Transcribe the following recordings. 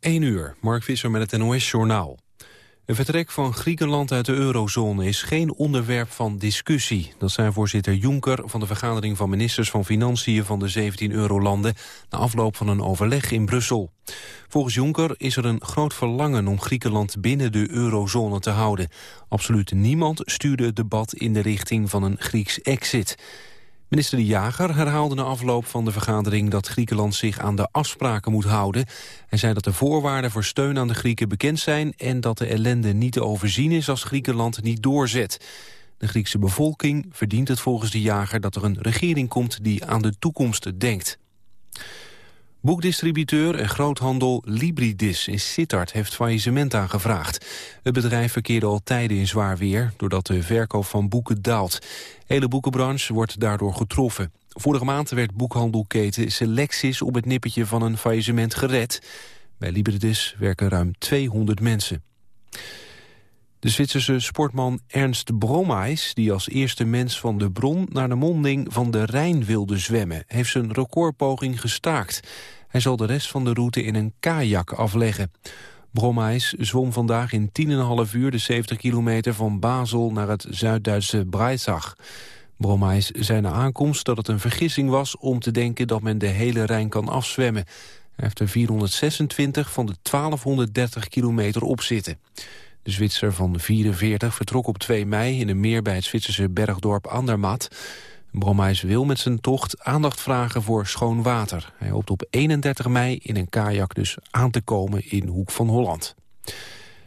1 uur, Mark Visser met het NOS-journaal. Een vertrek van Griekenland uit de eurozone is geen onderwerp van discussie. Dat zei voorzitter Juncker van de vergadering van ministers van Financiën van de 17 eurolanden na afloop van een overleg in Brussel. Volgens Juncker is er een groot verlangen om Griekenland binnen de eurozone te houden. Absoluut niemand stuurde het debat in de richting van een Grieks exit. Minister De Jager herhaalde na afloop van de vergadering dat Griekenland zich aan de afspraken moet houden. Hij zei dat de voorwaarden voor steun aan de Grieken bekend zijn en dat de ellende niet te overzien is als Griekenland niet doorzet. De Griekse bevolking verdient het volgens De Jager dat er een regering komt die aan de toekomst denkt. Boekdistributeur en groothandel Libridis in Sittard heeft faillissement aangevraagd. Het bedrijf verkeerde al tijden in zwaar weer... doordat de verkoop van boeken daalt. Hele boekenbranche wordt daardoor getroffen. Vorige maand werd boekhandelketen Selectis op het nippertje van een faillissement gered. Bij Libridis werken ruim 200 mensen. De Zwitserse sportman Ernst Brommeis, die als eerste mens van de bron naar de monding van de Rijn wilde zwemmen, heeft zijn recordpoging gestaakt. Hij zal de rest van de route in een kajak afleggen. Brommeis zwom vandaag in 10,5 uur de 70 kilometer van Basel naar het Zuid-Duitse Breisach. Brommeis zei na aankomst dat het een vergissing was om te denken dat men de hele Rijn kan afzwemmen. Hij heeft er 426 van de 1230 kilometer op zitten. De Zwitser van 44 vertrok op 2 mei in een meer bij het Zwitserse bergdorp Andermatt. Brommeis wil met zijn tocht aandacht vragen voor schoon water. Hij hoopt op 31 mei in een kajak dus aan te komen in Hoek van Holland.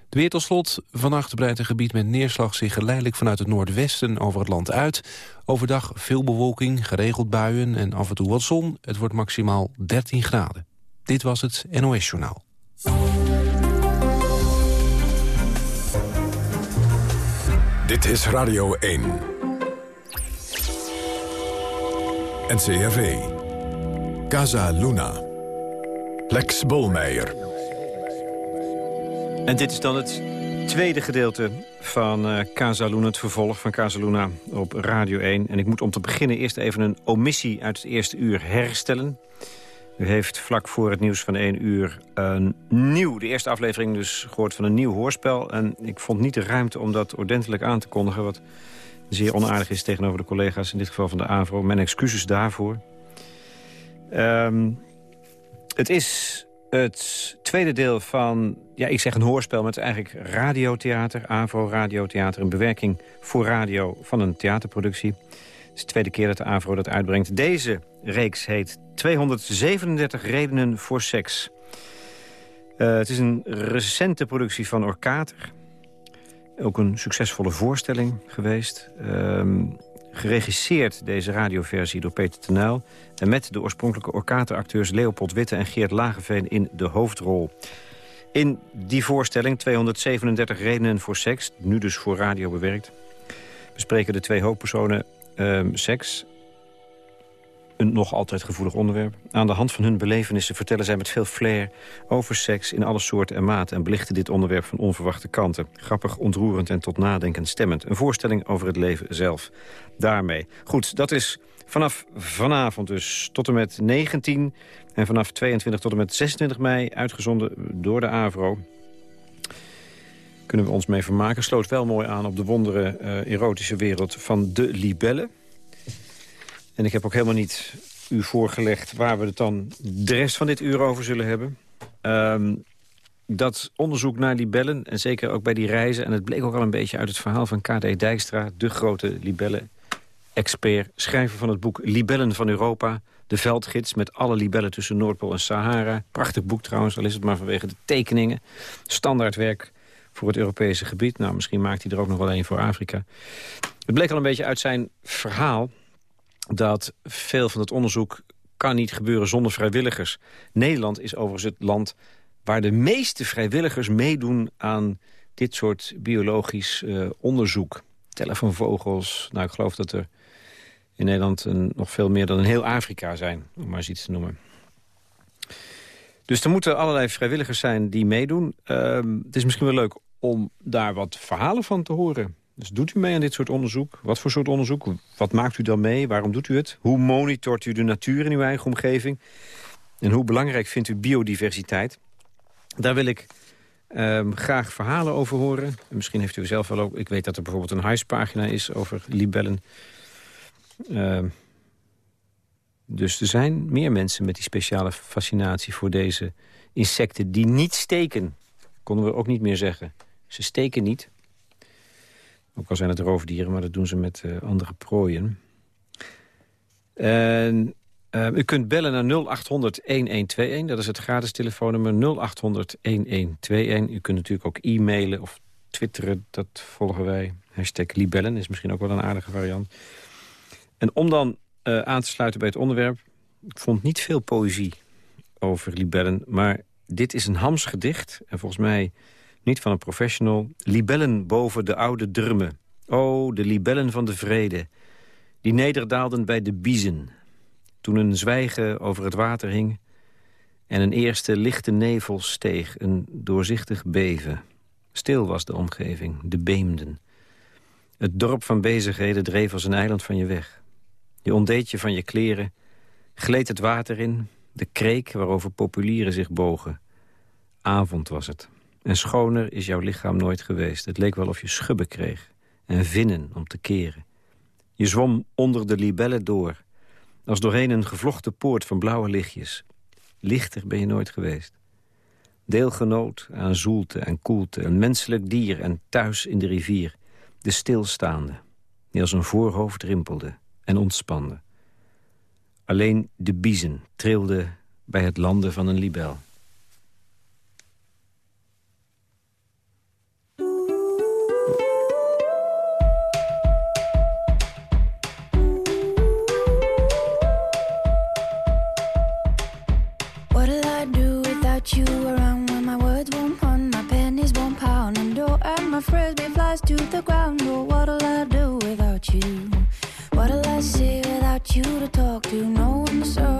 De weer tot slot. Vannacht breidt een gebied met neerslag zich geleidelijk vanuit het noordwesten over het land uit. Overdag veel bewolking, geregeld buien en af en toe wat zon. Het wordt maximaal 13 graden. Dit was het NOS Journaal. Dit is Radio 1. NCRV. Casa Luna. Lex Bolmeijer. En dit is dan het tweede gedeelte van uh, Casa Luna, het vervolg van Casa Luna op Radio 1. En ik moet om te beginnen eerst even een omissie uit het eerste uur herstellen. U heeft vlak voor het nieuws van 1 uur een nieuw, de eerste aflevering dus gehoord van een nieuw hoorspel. En ik vond niet de ruimte om dat ordentelijk aan te kondigen, wat zeer onaardig is tegenover de collega's, in dit geval van de AVRO. Mijn excuses daarvoor. Um, het is het tweede deel van, ja, ik zeg een hoorspel... met eigenlijk radiotheater, AVRO radiotheater... een bewerking voor radio van een theaterproductie. Het is de tweede keer dat de AVRO dat uitbrengt. Deze reeks heet 237 redenen voor seks. Uh, het is een recente productie van Orkater... Ook een succesvolle voorstelling geweest. Um, geregisseerd deze radioversie door Peter Tenuil... en met de oorspronkelijke orkateracteurs Leopold Witte en Geert Lageveen in de hoofdrol. In die voorstelling, 237 redenen voor seks, nu dus voor radio bewerkt... bespreken de twee hoofdpersonen um, seks een nog altijd gevoelig onderwerp. Aan de hand van hun belevenissen vertellen zij met veel flair over seks in alle soorten en maten... en belichten dit onderwerp van onverwachte kanten. Grappig, ontroerend en tot nadenken stemmend. Een voorstelling over het leven zelf. Daarmee. Goed, dat is vanaf vanavond dus tot en met 19... en vanaf 22 tot en met 26 mei uitgezonden door de AVRO kunnen we ons mee vermaken. Sloot wel mooi aan op de wondere uh, erotische wereld van de libellen. En ik heb ook helemaal niet u voorgelegd waar we het dan de rest van dit uur over zullen hebben. Um, dat onderzoek naar libellen, en zeker ook bij die reizen... en het bleek ook al een beetje uit het verhaal van K.D. Dijkstra... de grote libellen-expert, schrijver van het boek Libellen van Europa... de veldgids met alle libellen tussen Noordpool en Sahara. Prachtig boek trouwens, al is het maar vanwege de tekeningen. Standaardwerk voor het Europese gebied. Nou, misschien maakt hij er ook nog wel een voor Afrika. Het bleek al een beetje uit zijn verhaal dat veel van het onderzoek kan niet gebeuren zonder vrijwilligers. Nederland is overigens het land waar de meeste vrijwilligers meedoen aan dit soort biologisch uh, onderzoek. Tellen van vogels. Nou, ik geloof dat er in Nederland een, nog veel meer dan in heel Afrika zijn. Om maar eens iets te noemen. Dus er moeten allerlei vrijwilligers zijn die meedoen. Uh, het is misschien wel leuk om daar wat verhalen van te horen. Dus doet u mee aan dit soort onderzoek? Wat voor soort onderzoek? Wat maakt u dan mee? Waarom doet u het? Hoe monitort u de natuur in uw eigen omgeving? En hoe belangrijk vindt u biodiversiteit? Daar wil ik ehm, graag verhalen over horen. Misschien heeft u zelf wel ook... Ik weet dat er bijvoorbeeld een huispagina is over libellen. Ehm, dus er zijn meer mensen met die speciale fascinatie voor deze insecten... die niet steken, konden we ook niet meer zeggen. Ze steken niet. Ook al zijn het roofdieren, maar dat doen ze met uh, andere prooien. En uh, u kunt bellen naar 0800-1121. Dat is het gratis telefoonnummer 0800-1121. U kunt natuurlijk ook e-mailen of twitteren. Dat volgen wij. Hashtag libellen is misschien ook wel een aardige variant. En om dan uh, aan te sluiten bij het onderwerp... ik vond niet veel poëzie over libellen... maar dit is een Hams gedicht. En volgens mij niet van een professional. Libellen boven de oude drummen. Oh, de libellen van de vrede. Die nederdaalden bij de biezen. Toen een zwijgen over het water hing... en een eerste lichte nevel steeg, een doorzichtig beven. Stil was de omgeving, de beemden. Het dorp van bezigheden dreef als een eiland van je weg. Je ontdeed je van je kleren, gleed het water in... de kreek waarover populieren zich bogen. Avond was het. En schoner is jouw lichaam nooit geweest. Het leek wel of je schubben kreeg en vinnen om te keren. Je zwom onder de libellen door, als doorheen een gevlochten poort van blauwe lichtjes. Lichter ben je nooit geweest. Deelgenoot aan zoelte en koelte, een menselijk dier en thuis in de rivier. De stilstaande, die als een voorhoofd rimpelde en ontspande. Alleen de biezen trilden bij het landen van een libel. to the ground. but what'll I do without you? What'll I say without you to talk to? No one's so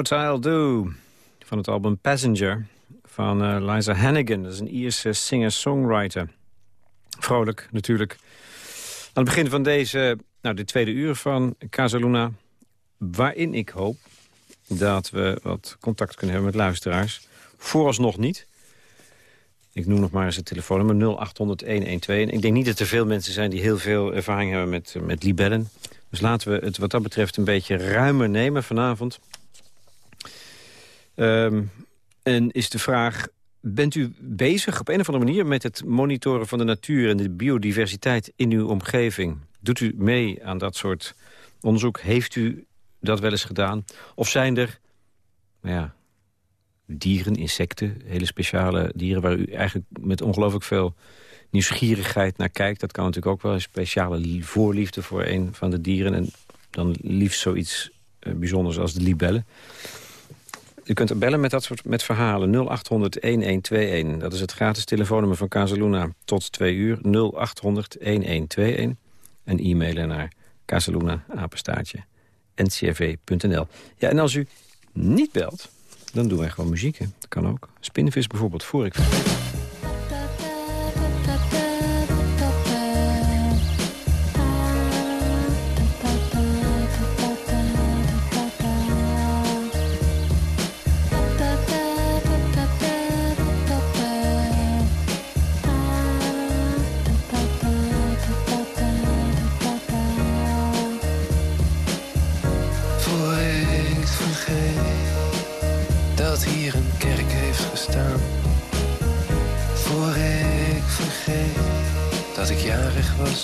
What I'll Do van het album Passenger van uh, Liza Hannigan. Dat is een Ierse singer-songwriter. Vrolijk natuurlijk. Aan het begin van deze, nou, de tweede uur van Casaluna... waarin ik hoop dat we wat contact kunnen hebben met luisteraars. Vooralsnog niet. Ik noem nog maar eens het telefoonnummer 0800-112. Ik denk niet dat er veel mensen zijn die heel veel ervaring hebben met, met libellen. Dus laten we het wat dat betreft een beetje ruimer nemen vanavond. Ehm, en is de vraag, bent u bezig op een of andere manier... met het monitoren van de natuur en de biodiversiteit in uw omgeving? Doet u mee aan dat soort onderzoek? Heeft u dat wel eens gedaan? Of zijn er nou ja, dieren, insecten, hele speciale dieren... waar u eigenlijk met ongelooflijk veel nieuwsgierigheid naar kijkt? Dat kan natuurlijk ook wel een speciale voorliefde voor een van de dieren... en dan liefst zoiets uh, bijzonders als de libellen. U kunt bellen met dat soort met verhalen. 0800-1121. Dat is het gratis telefoonnummer van Casaluna tot 2 uur. 0800-1121. En e-mailen naar casaluna. Ja, en als u niet belt, dan doen wij gewoon muziek. Dat kan ook. Spinnenvis bijvoorbeeld, voor ik...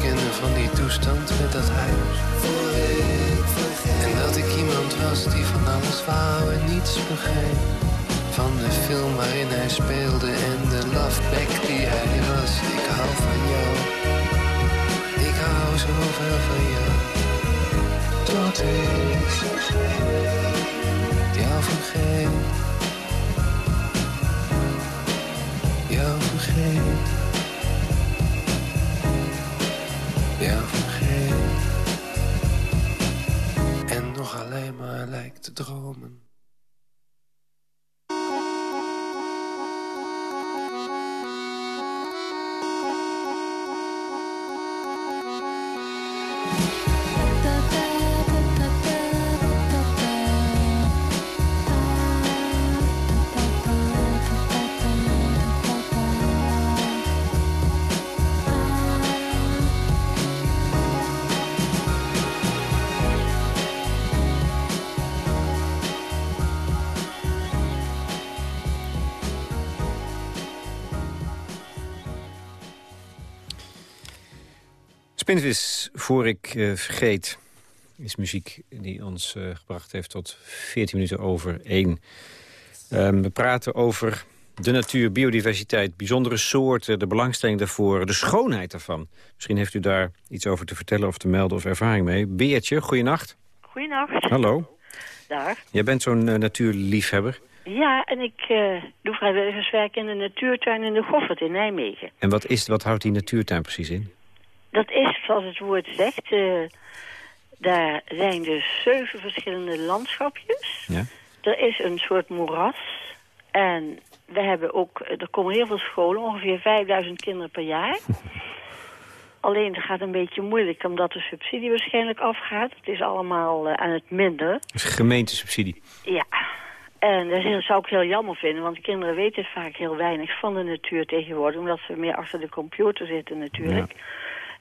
hersenscanner, van die toestand met dat huis. En dat ik iemand was die van alles wou en niets begreep. Van de film waarin hij speelde en de loveback die hij was. Ik hou van jou. Ik hou zoveel van jou. Tot ik Spinvis, voor ik eh, vergeet, is muziek die ons eh, gebracht heeft tot 14 minuten over 1. Ehm, we praten over de natuur, biodiversiteit, bijzondere soorten... de belangstelling daarvoor, de schoonheid daarvan. Misschien heeft u daar iets over te vertellen of te melden of ervaring mee. Beertje, goeienacht. Goeienacht. Hallo. Daar. Jij bent zo'n eh, natuurliefhebber. Ja, en ik doe vrijwilligerswerk in de natuurtuin in de Goffert in Nijmegen. En wat, is, wat houdt die natuurtuin precies in? Dat is, zoals het woord zegt, eh, daar zijn dus zeven verschillende landschapjes. Ja? Er is een soort moeras. En we hebben ook, er komen heel veel scholen, ongeveer 5000 kinderen per jaar. Alleen het gaat een beetje moeilijk, omdat de subsidie waarschijnlijk afgaat. Het is allemaal eh, aan het minder. Dat is gemeentesubsidie. Ja. En dat zou ik heel jammer vinden, want kinderen weten vaak heel weinig van de natuur tegenwoordig, omdat ze meer achter de computer zitten natuurlijk.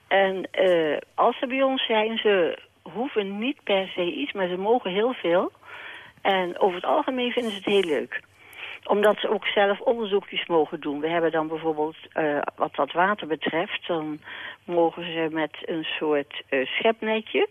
En eh, als ze bij ons zijn, ze hoeven niet per se iets, maar ze mogen heel veel. En over het algemeen vinden ze het heel leuk omdat ze ook zelf onderzoekjes mogen doen. We hebben dan bijvoorbeeld, eh, wat dat water betreft... dan mogen ze met een soort eh, schepnetje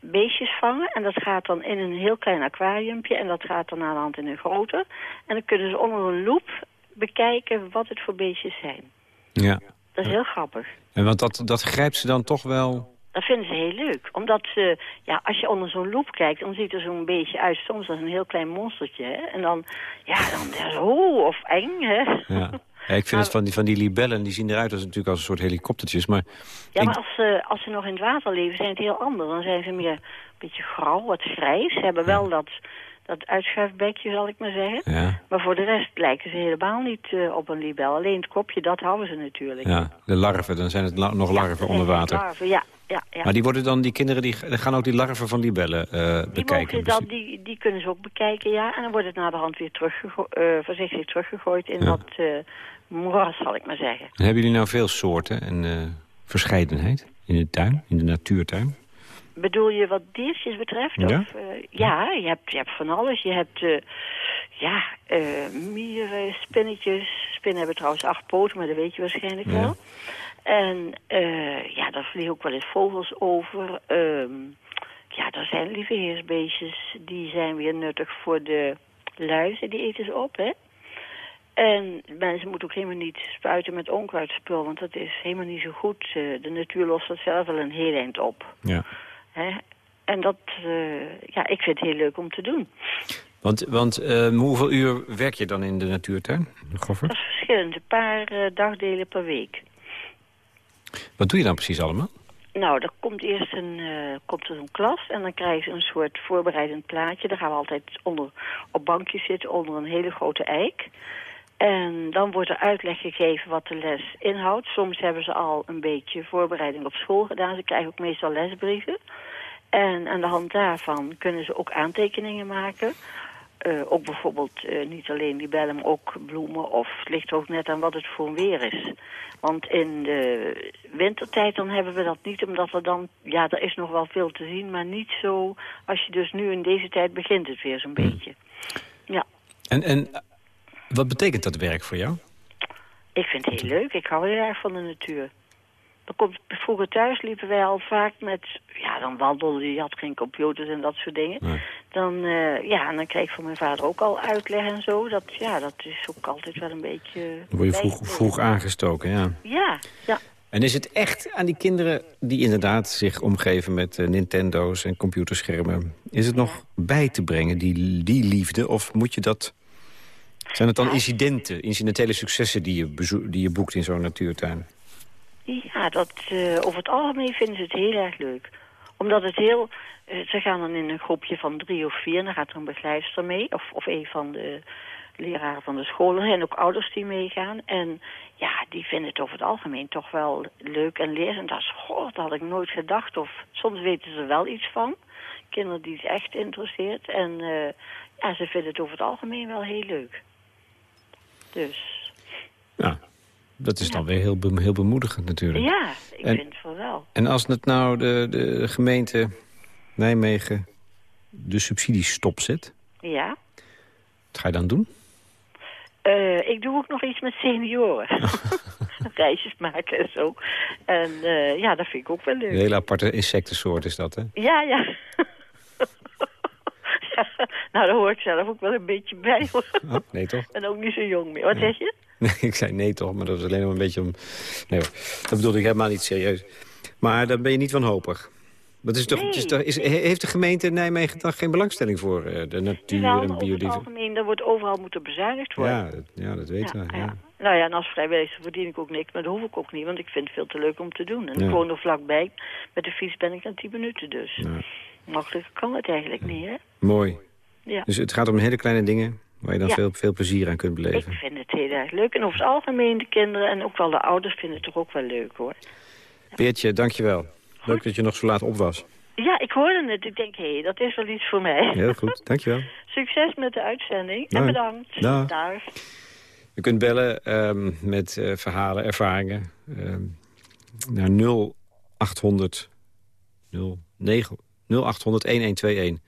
beestjes vangen. En dat gaat dan in een heel klein aquariumpje. En dat gaat dan aan de hand in een groter. En dan kunnen ze onder een loep bekijken wat het voor beestjes zijn. Ja. Dat is heel grappig. En want dat, dat grijpt ze dan toch wel... Dat vinden ze heel leuk. Omdat ze, ja, als je onder zo'n loep kijkt, dan ziet er zo'n beetje uit. Soms als een heel klein monstertje, hè. En dan, ja, dan, oh, of eng, hè. Ja. Ja, ik vind het van die, van die libellen, die zien eruit als natuurlijk als een soort helikoptertjes. Maar Ja, maar als ze, als ze nog in het water leven, zijn het heel anders. Dan zijn ze meer een beetje grauw, wat grijs. Ze hebben wel dat, dat uitschuifbekje, zal ik maar zeggen. ja, Maar voor de rest lijken ze helemaal niet eh, op een libel. Alleen het kopje, dat houden ze natuurlijk. ja, de larven, dan zijn het la- nog larven dat onder water. larven, ja, ja, ja. Maar die worden dan, die kinderen, die gaan ook die larven van libellen eh Die, bekijken. dat, die, die kunnen ze ook bekijken, ja. En dan wordt het naar de hand weer teruggego- eh, voorzichtig teruggegooid in wat eh moeras, zal ik maar zeggen. En hebben jullie nou veel soorten en verscheidenheid in de tuin, in de natuurtuin? Bedoel je wat diertjes betreft? Ja. Of, eh, ja, je hebt, je hebt van alles. Je hebt, eh, ja, eh, mieren, spinnetjes. Spinnen hebben trouwens acht poten, maar dat weet je waarschijnlijk Ja. wel. En ja, daar vliegen ook wel eens vogels over. Ehm, ja, er zijn lieveheersbeestjes. Die zijn weer nuttig voor de luizen. Die eten ze op, hè. En mensen moeten ook helemaal niet spuiten met onkruidspul, want dat is helemaal niet zo goed. De natuur lost dat zelf wel een heel eind op. Ja. Hè? En dat, eh, ja, ik vind het heel leuk om te doen. Want, want eh, hoeveel uur werk je dan in de natuurtuin, Goffer? Dat is verschillend, een paar eh, dagdelen per week. Wat doe je dan precies allemaal? Nou, er komt eerst een, eh, komt er zo'n klas en dan krijgen ze een soort voorbereidend plaatje. Daar gaan we altijd onder, op bankjes zitten onder een hele grote eik. En dan wordt er uitleg gegeven wat de les inhoudt. Soms hebben ze al een beetje voorbereiding op school gedaan. Ze krijgen ook meestal lesbrieven. En aan de hand daarvan kunnen ze ook aantekeningen maken. Eh, ook bijvoorbeeld eh, niet alleen libellen, maar ook bloemen. Of het ligt ook net aan wat het voor een weer is. Want in de wintertijd dan hebben we dat niet, omdat er dan... Ja, er is nog wel veel te zien, maar niet zo... Als je dus nu in deze tijd begint het weer zo'n beetje. Ja, En, en wat betekent dat werk voor jou? ik vind het heel leuk. Ik hou heel erg van de natuur. Dan komt, vroeger thuis liepen wij al vaak met... Ja, dan wandelde je, had geen computers en dat soort dingen. Nee. Dan, eh, ja, en dan kreeg ik van mijn vader ook al uitleg en zo. Dat, ja, dat is ook altijd wel een beetje... Dan word je vroeg, vroeg aangestoken, ja. Ja, ja. En is het echt aan die kinderen die inderdaad zich omgeven met eh, Nintendo's en computerschermen... is het nog bij te brengen, die, die liefde? Of moet je dat... Zijn het dan incidenten, incidentele successen die je, die je boekt in zo'n natuurtuin? Ja, dat, eh, over het algemeen vinden ze het heel erg leuk. Omdat het heel... eh, ze gaan dan in een groepje van drie of vier... en dan gaat er een begeleidster mee. Of, of een van de leraren van de school. Zijn ook ouders die meegaan. En ja, die vinden het over het algemeen toch wel leuk en leerzaam. Dat is, goh, dat had ik nooit gedacht. Of soms weten ze wel iets van. Kinderen die het echt interesseert. En eh, ja, ze vinden het over het algemeen wel heel leuk. Dus... Ja, dat is dan weer heel, be- heel bemoedigend natuurlijk. Ja, ik En- vind het wel wel. En als het nou de, de gemeente Nijmegen de subsidies stopzet, Ja. wat ga je dan doen? Eh, ik doe ook nog iets met senioren. Reisjes maken en zo. En eh, ja, dat vind ik ook wel Een leuk. hele aparte insectensoort is dat, hè? Ja, ja. Nou, daar hoor ik zelf ook wel een beetje bij. hoor. Oh, nee toch? Ben ook niet zo jong meer. Wat zeg je? Nee, ik zei nee toch, maar dat was alleen maar een beetje om... Nee hoor, dat bedoelde ik helemaal niet serieus. Maar dan ben je niet wanhopig. Dat is toch, is toch, is, heeft de gemeente Nijmegen dan geen belangstelling voor eh, de natuur en over het biodiversiteit? algemeen, er wordt overal moeten bezuinigd worden. Ja, dat- ja, dat weten we. Ja. Nou ja, en als vrijwilliger verdien ik ook niks, maar dat hoef ik ook niet, want ik vind het veel te leuk om te doen. En ik woon er vlakbij. Met de fiets ben ik na 10 minuten dus. Makkelijker kan het eigenlijk niet, hè? Mooi. Ja. Dus het gaat om hele kleine dingen waar je dan Ja. veel, veel plezier aan kunt beleven. Ik vind het heel erg leuk. En over het algemeen de kinderen en ook wel de ouders vinden het toch ook wel leuk, hoor. Peertje, dankjewel. Leuk dat je nog zo laat op was. Ja, ik hoorde het. Ik denk, hé, hey, dat is wel iets voor mij. Heel goed, dankjewel. Succes met de uitzending en bedankt. Dag. Dag. U kunt bellen ehm, met eh, verhalen, ervaringen ehm, naar 0800 09 0800 1121.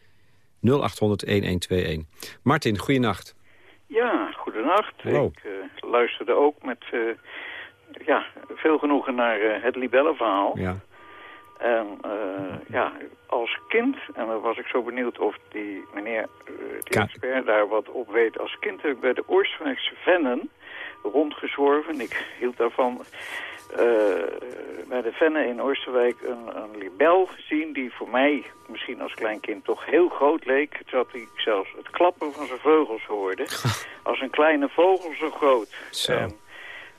0800 1121. Martin, goeienacht. Ja, goedenacht. Hallo. Ik eh, luisterde ook met eh, ja, veel genoegen naar eh, het libellenverhaal. Ja. En ja, als kind, en dan was ik zo benieuwd of die meneer, die expert daar wat op weet. Als kind heb ik bij de Oostenrijkse Vennen rondgezworven. Ik hield daarvan bij de Vennen in Oosterwijk een, een libel gezien... die voor mij misschien als klein kind toch heel groot leek. Zodat ik zelfs het klappen van zijn vleugels hoorde. als een kleine vogel zo groot. Zo.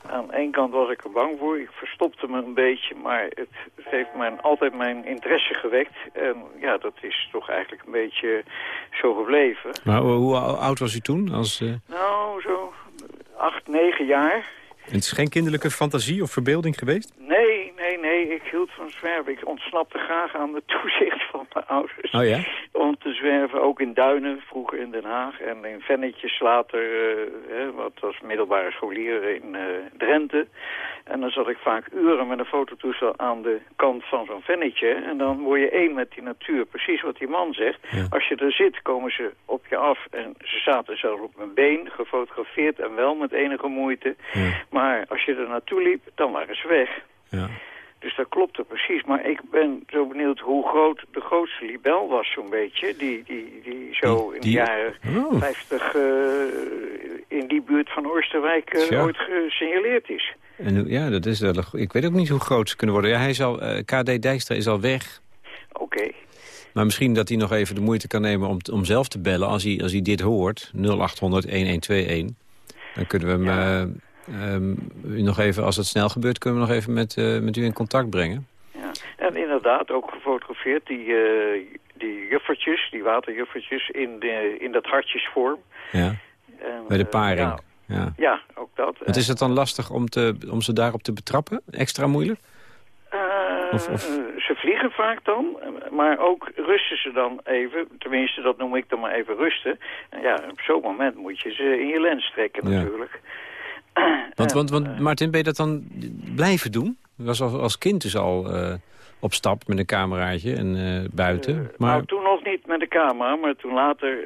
Aan één kant was ik er bang voor. Ik verstopte me een beetje, maar het, het heeft mijn, altijd mijn interesse gewekt. En ja, dat is toch eigenlijk een beetje zo gebleven. Maar hoe, hoe oud was u toen? Als, eh, Nou, zo acht, negen jaar. Het is geen kinderlijke fantasie of verbeelding geweest? Nee, nee, ik hield van zwerven. Ik ontsnapte graag aan de toezicht van mijn ouders. Oh ja? Om te zwerven, ook in Duinen, vroeger in Den Haag. En in Vennetjes later, eh, hè, wat was middelbare scholier in eh, Drenthe. En dan zat ik vaak uren met een fototoestel aan de kant van zo'n vennetje. En dan word je één met die natuur. Precies wat die man zegt. Ja. Als je er zit, komen ze op je af. En ze zaten zelfs op mijn been, gefotografeerd en wel met enige moeite. Ja. Maar als je er naartoe liep, dan waren ze weg. ja. Dus dat klopte precies. Maar ik ben zo benieuwd hoe groot de grootste libel was zo'n beetje. Die, die, die zo in de jaren Oh. 50 eh, in die buurt van Oosterwijk eh, ooit gesignaleerd is. En, ja, dat is wel, een- ik weet ook niet hoe groot ze kunnen worden. Ja, hij is al, eh, KD Dijkstra is al weg. Oké. Maar misschien dat hij nog even de moeite kan nemen om, om zelf te bellen... als hij, als hij dit hoort, 0800-1121. Dan kunnen we hem Ja. Eh, ehm, u nog even, als het snel gebeurt... kunnen we nog even met, eh, met u in contact brengen. Ja. En inderdaad ook gefotografeerd die, eh, die juffertjes, die waterjuffertjes in, de, in dat hartjesvorm. Ja, En, bij de eh, paring. ja, ja. ja, ook dat. Want is het dan lastig om, te, om ze daarop te betrappen? Extra moeilijk? Of- of- Ze vliegen vaak dan, maar ook rusten ze dan even. Tenminste, dat noem ik dan maar even rusten. En ja, op zo'n moment moet je ze in je lens trekken Ja. Want, want, want Martin, ben je dat dan blijven doen? Was als, als kind dus al eh, op stap met een cameraatje en eh, buiten. eh, maar Nou, toen nog niet met de camera, maar toen later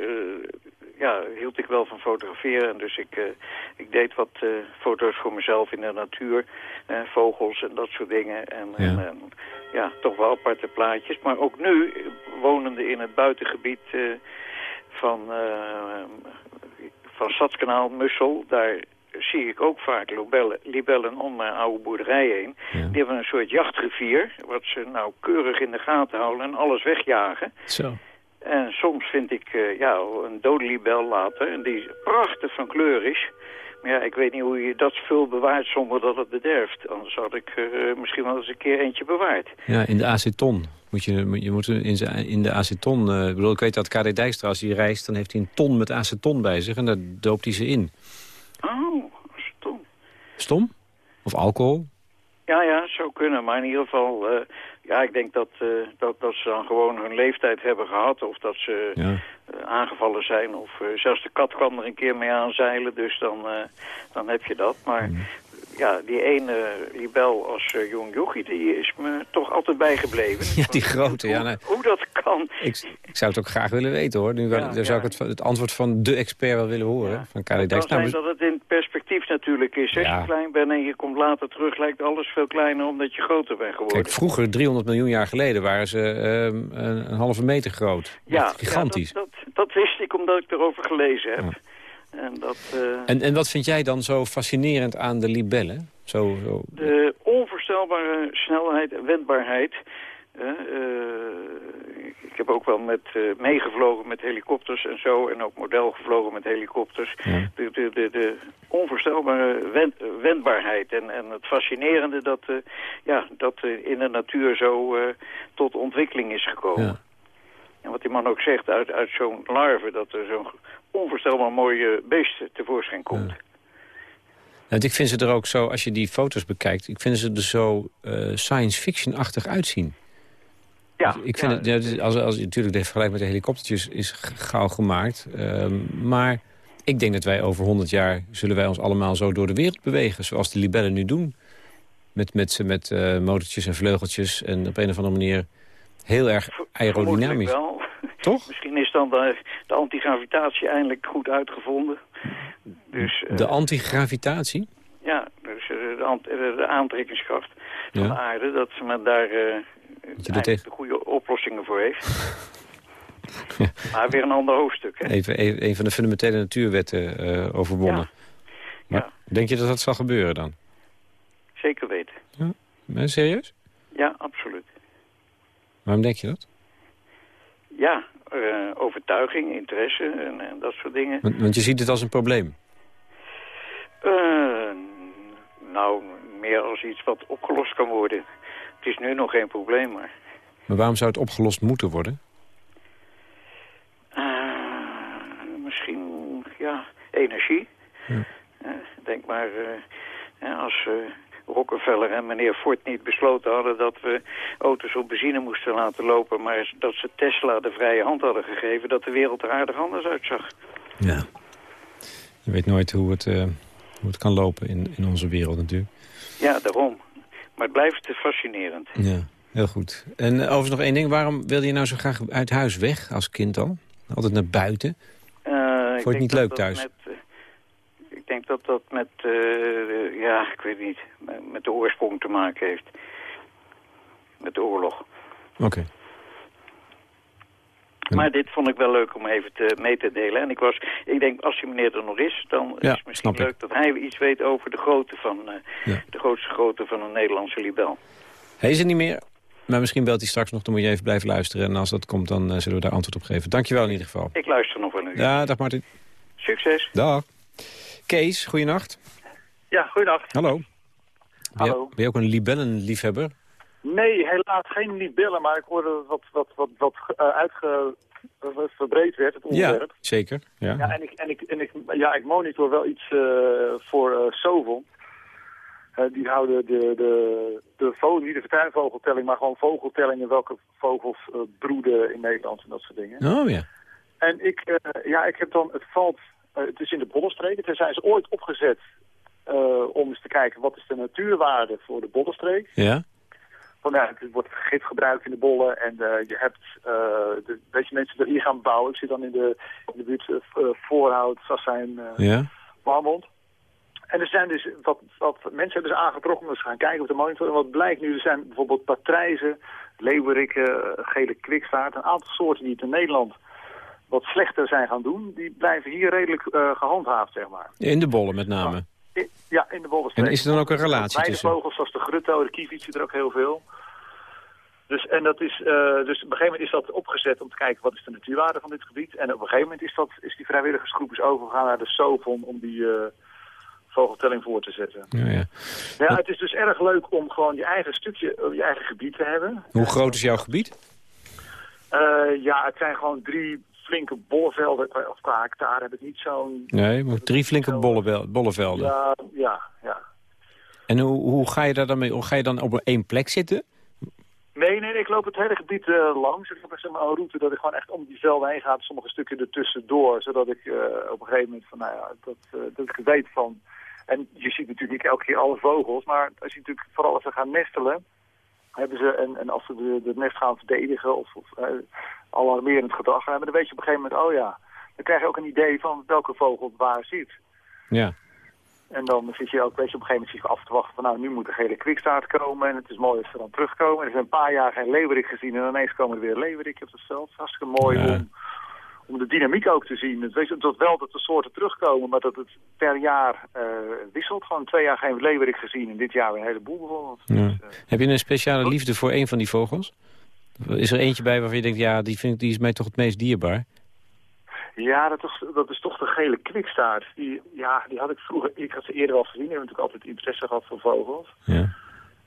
ja, hield ik wel van fotograferen. En dus ik, ik deed wat foto's voor mezelf in de natuur. vogels en dat soort dingen. En, Ja. en, en, ja, toch wel aparte plaatjes. Maar ook nu, wonende in het buitengebied van, van Stadskanaal, Mussel... daar zie ik ook vaak libellen, libellen om mijn oude boerderij heen. Ja. Die hebben een soort jachtrevier, wat ze nou keurig in de gaten houden en alles wegjagen. zo. En soms vind ik eh, ja, een dode libel later, en die prachtig van kleur is. Maar ja, ik weet niet hoe je dat spul bewaart zonder dat het bederft. Anders had ik er eh, misschien wel eens een keer eentje bewaard. Ja, in de aceton. Moet je, moet- je moet in, zijn- in de aceton... eh, ik bedoel, ik weet dat KD Dijkstra, als hij reist... dan heeft hij een ton met aceton bij zich en daar doopt hij ze in. Oh, stom. Stom? Of alcohol? Ja, ja, zou kunnen. Maar in ieder geval, eh, ja, ik denk dat, eh, dat, dat ze dan gewoon hun leeftijd hebben gehad. Of dat ze Ja. eh, aangevallen zijn. Of zelfs de kat kwam er een keer mee aanzeilen. Dus dan, dan heb je dat. Maar Mm. Ja, die ene libel als eh, jong jochie, die is me toch altijd bijgebleven. Ja, die grote, ja, Hoe, nee. hoe dat kan. Ik, ik zou het ook graag willen weten, hoor. Nu, wel- Ja, daar zou ik het, het antwoord van de expert wel willen horen. Ja. Van Dijkstra. zijn Maar- dat het in perspectief natuurlijk is. Als Ja. je klein bent en je komt later terug, lijkt alles veel kleiner omdat je groter bent geworden. Kijk, vroeger, 300 miljoen jaar geleden, waren ze ehm, een, een halve meter groot. ja, gigantisch. Dat, dat wist ik omdat ik erover gelezen heb. En dat... eh, En, en wat vind jij dan zo fascinerend aan de libellen? Zo, zo... De onvoorstelbare snelheid en wendbaarheid. eh, ik- heb ook wel met, eh, meegevlogen met helikopters en zo. En ook model gevlogen met helikopters. Ja. De, de, de, de onvoorstelbare wend- wendbaarheid. En, en het fascinerende dat, ja, dat in de natuur zo tot ontwikkeling is gekomen. Ja. En wat die man ook zegt, uit, uit zo'n larve... dat er zo'n onvoorstelbaar mooie beest tevoorschijn komt. Ja. Want ik vind ze er ook zo, als je die foto's bekijkt... ik vind ze er zo eh, science fiction-achtig uitzien. Ja, ik vind ja, het, als, als, natuurlijk de vergelijking met de helikoptertjes is gauw gemaakt. ehm, maar ik denk dat wij over 100 jaar zullen wij ons allemaal zo door de wereld bewegen. Zoals de libellen nu doen. Met, met, met eh, motortjes en vleugeltjes. En op een of andere manier heel erg vermoedelijk aerodynamisch. wel. Toch? Misschien is dan de, de antigravitatie eindelijk goed uitgevonden. Dus eh, De antigravitatie? ja, dus eh, de, eh, de aantrekkingskracht van Ja. de aarde, dat ze men daar de goede oplossingen voor heeft. Maar weer een ander hoofdstuk, hè? Even, even een van de fundamentele natuurwetten eh, overwonnen. Maar Ja. denk je dat dat zal gebeuren dan? Zeker weten. Eh, serieus? Ja, absoluut. Waarom denk je dat? Ja, overtuiging, interesse en, en dat soort dingen. Want, want je ziet het als een probleem. Eh, nou, meer als iets wat opgelost kan worden. Het is nu nog geen probleem, maar... Maar waarom zou het opgelost moeten worden? eh, misschien, ja, energie. Ja. Eh, denk maar, eh, als eh, Rockefeller en meneer Ford niet besloten hadden... dat we auto's op benzine moesten laten lopen... maar dat ze Tesla de vrije hand hadden gegeven... dat de wereld er aardig anders uitzag. Ja. Je weet nooit hoe het, eh, hoe het kan lopen in, in onze wereld natuurlijk. Ja, daarom. Maar het blijft fascinerend. Ja, heel goed. En eh, overigens nog één ding. Waarom wilde je nou zo graag uit huis weg als kind al? Altijd naar buiten? Ik Vond je het niet leuk thuis? Denk dat dat met, eh, ja, ik weet niet, met- de oorsprong te maken heeft. Met de oorlog. Oké. Maar dit vond ik wel leuk om even te, mee te delen. En ik, was, ik denk, als die meneer er nog is, dan Ja, is het misschien ik. leuk dat hij iets weet over de grootte van, eh, Ja. de grootste grootte van een Nederlandse libel. Hij is er niet meer. Maar misschien belt hij straks nog, dan moet je even blijven luisteren. En als dat komt, dan eh, zullen we daar antwoord op geven. Dankjewel in ieder geval. Ik luister nog wel nu. Ja, dag Martin. Succes. Dag. Kees, goeienacht. Ja, goedendag. Hallo. Ben je, Hallo. ben je ook een libellenliefhebber? Nee, helaas geen libellen, maar ik hoorde wat, wat, wat, wat uh, uitge, wat verbreed werd, het onderwerp. Ja, zeker. Ja. Ja, en ik, en ik, en ik, ja, ik monitor wel iets uh, voor uh, Sovon. Uh, die houden de, de, de vogel, niet de vertuinvogeltelling, maar gewoon vogeltellingen, welke vogels uh, broeden in Nederland en dat soort dingen. Oh ja. En ik, uh, ja, ik heb dan, het valt, uh, het is in de Bollenstreek. Het zijn ze ooit opgezet uh, om eens te kijken wat is de natuurwaarde voor de Bollenstreek. Ja. Van, ja, het wordt gif gebruikt in de bollen en uh, je hebt, de, weet je, mensen die hier gaan bouwen. Ik zit dan in de, in de buurt Voorhout, Sassijn, ja. Warmond. En er zijn dus wat, wat mensen hebben ze aangetrokken om eens gaan kijken op de monitor. En wat blijkt nu, er zijn bijvoorbeeld patrijzen, leeuwerikken, gele kwikstaart, een aantal soorten die het in Nederland wat slechter zijn gaan doen. Die blijven hier redelijk uh, gehandhaafd, zeg maar. In de bollen met name? Ja, ja in de bollenstreek. En is er dan ook een relatie tussen? vogels zoals de grutto, de zit er ook heel veel. Dus, en dat is, uh, dus op een gegeven moment is dat opgezet om te kijken wat is de natuurwaarde van dit gebied. En op een gegeven moment is, dat, is die vrijwilligersgroep is overgegaan naar de SOVON om die uh, vogeltelling voor te zetten. Ja, ja. ja, het is dus erg leuk om gewoon je eigen stukje, je eigen gebied te hebben. Hoe groot is jouw gebied? Uh, ja, het zijn gewoon drie flinke bollenvelden. Of qua hectare heb ik niet zo'n... Nee, maar drie flinke zo... bollenvelden. Ja, ja, ja. En hoe, hoe ga je daar dan mee? Hoe ga je dan op één plek zitten? Nee, nee, ik loop het hele gebied uh, langs. Ik heb een route dat ik gewoon echt om die velden heen ga. Sommige stukken ertussendoor. Zodat ik uh, op een gegeven moment van, nou ja, dat, uh, dat ik weet van... En je ziet natuurlijk niet elke keer alle vogels. Maar als je natuurlijk, vooral als ze gaan nestelen... Hebben ze, en, en als ze de, de nest gaan verdedigen of, of uh, alarmerend gedrag hebben... dan weet je op een gegeven moment, oh ja... Dan krijg je ook een idee van welke vogel waar zit. Ja. En dan zit je ook, weet je, op een gegeven moment je af te wachten van nou, nu moet er gele kwikstaart komen en het is mooi als ze dan terugkomen. En er zijn een paar jaar geen leeuwerik gezien en ineens komen er weer leeuwerik op het veld. Hartstikke mooi ja. om, om de dynamiek ook te zien. Het, dat wel dat de soorten terugkomen, maar dat het per jaar uh, wisselt. Gewoon twee jaar geen leeuwerik gezien en dit jaar weer een heleboel bijvoorbeeld. Ja. Dus, uh, Heb je een speciale liefde voor een van die vogels? Is er eentje bij waarvan je denkt, ja, die, vind ik, die is mij toch het meest dierbaar? Ja, dat is, dat is toch de gele kwikstaart. Die, ja, die had ik vroeger, ik had ze eerder al gezien. Ik heb natuurlijk altijd interesse gehad voor vogels. Ja.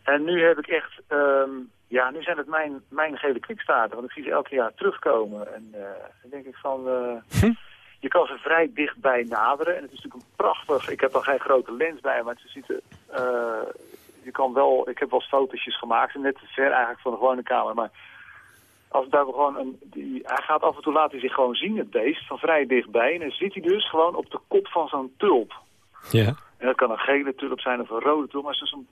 En nu heb ik echt, um, ja, nu zijn het mijn, mijn gele kwikstaarten. Want ik zie ze elke jaar terugkomen. En uh, dan denk ik van, uh, hm? je kan ze vrij dichtbij naderen. En het is natuurlijk een prachtig, ik heb dan geen grote lens bij, maar ze ziet uh, je kan wel, ik heb wel eens fotootjes gemaakt. Net te ver eigenlijk van de gewone kamer, maar als daar gewoon een, die, hij gaat af en toe laten hij zich gewoon zien, het beest, van vrij dichtbij. En dan zit hij dus gewoon op de kop van zo'n tulp. Ja. En dat kan een gele tulp zijn of een rode tulp, maar zo'n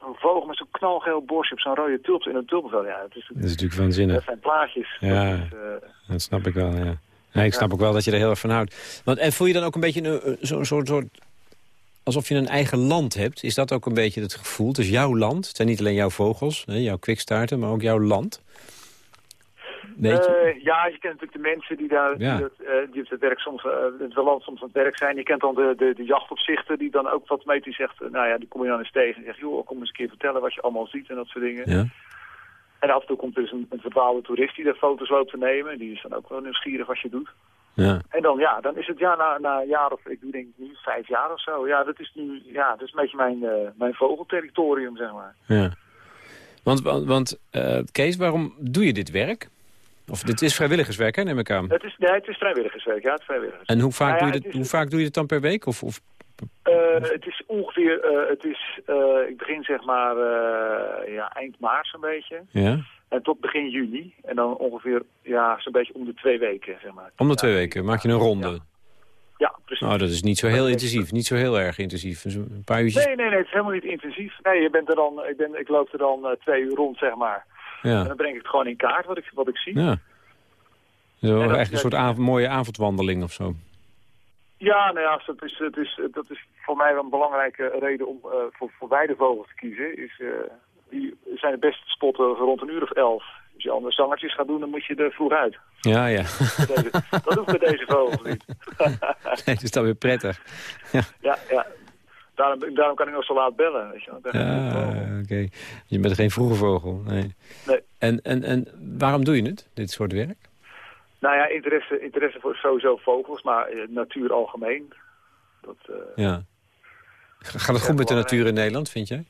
een vogel met zo'n knalgeel borstje op zo'n rode tulp in een tulpenvel. Ja, het is, Dat is natuurlijk waanzinnig. dat zijn plaatjes. Ja. Dat is, eh, Dat snap ik wel, ja. Nee, ik snap ook wel dat je er heel erg van houdt. Want, en voel je dan ook een beetje een- zo'n soort, soort... alsof je een eigen land hebt? Is dat ook een beetje het gevoel? Het is jouw land. Het zijn niet alleen jouw vogels, hè, jouw kwikstaarten, maar ook jouw land. Eh, ja, je kent natuurlijk de mensen die daar Ja. die, dat, eh, die op het werk soms, eh, het land soms aan het werk zijn. Je kent dan de, de, de jachtopzichter die dan ook wat meet. Die zegt, nou ja, die kom je dan eens tegen en zegt, joh, kom eens een keer vertellen wat je allemaal ziet en dat soort dingen. ja? En af en toe komt er dus een, een verdwaalde toerist die daar foto's loopt te nemen. Die is dan ook wel nieuwsgierig wat je doet. Ja. En dan, ja, dan is het ja, na, na een jaar of, ik denk nu vijf jaar of zo. Ja, dat is nu, ja, dat is een beetje mijn, mijn vogelterritorium, zeg maar. ja. Want, want, Kees, waarom doe je dit werk? Of dit is vrijwilligerswerk, hè, neem ik aan. Het is, nee, het is vrijwilligerswerk, ja, het is vrijwilligers. En hoe vaak, Nou doe, je het dit, is- hoe vaak doe je dit dan per week? Of, of, Eh, het is ongeveer, eh, het is, eh, ik begin zeg maar ja, eind maart zo'n beetje. ja? En tot begin juni. En dan ongeveer, ja, zo'n beetje om de twee weken, zeg maar. Om de twee weken maak je een ronde. Ja, ja precies. Nou, dat is niet zo heel intensief. Niet zo heel erg intensief. Dus een paar uurtjes. Nee, nee, nee, het is helemaal niet intensief. Nee, je bent er dan, ik, ben, ik loop er dan twee uur rond, zeg maar. En Ja. dan breng ik het gewoon in kaart wat ik, wat ik zie. ja. Zo, En dat- echt een soort av- mooie avondwandeling of zo. Ja, nou ja, dat is, het is, dat is voor mij wel een belangrijke reden om eh, voor, voor beide vogels te kiezen. Is, eh, die zijn het beste spotten rond een uur of elf. Als je andere zangertjes gaat doen, dan moet je er vroeg uit. Ja, ja. Deze, dat ik bij deze vogels niet. nee, dat is dan weer prettig. ja, ja. Daarom, daarom kan ik nog zo laat bellen. Weet je. Ja, vogel. oké. Je bent geen vroege vogel. Nee. Nee. En, en, en waarom doe je het, dit soort werk? Nou ja, interesse, interesse voor sowieso vogels, maar eh, natuur algemeen. Dat, eh, Ja. Gaat het goed met de natuur in Nederland, vind jij?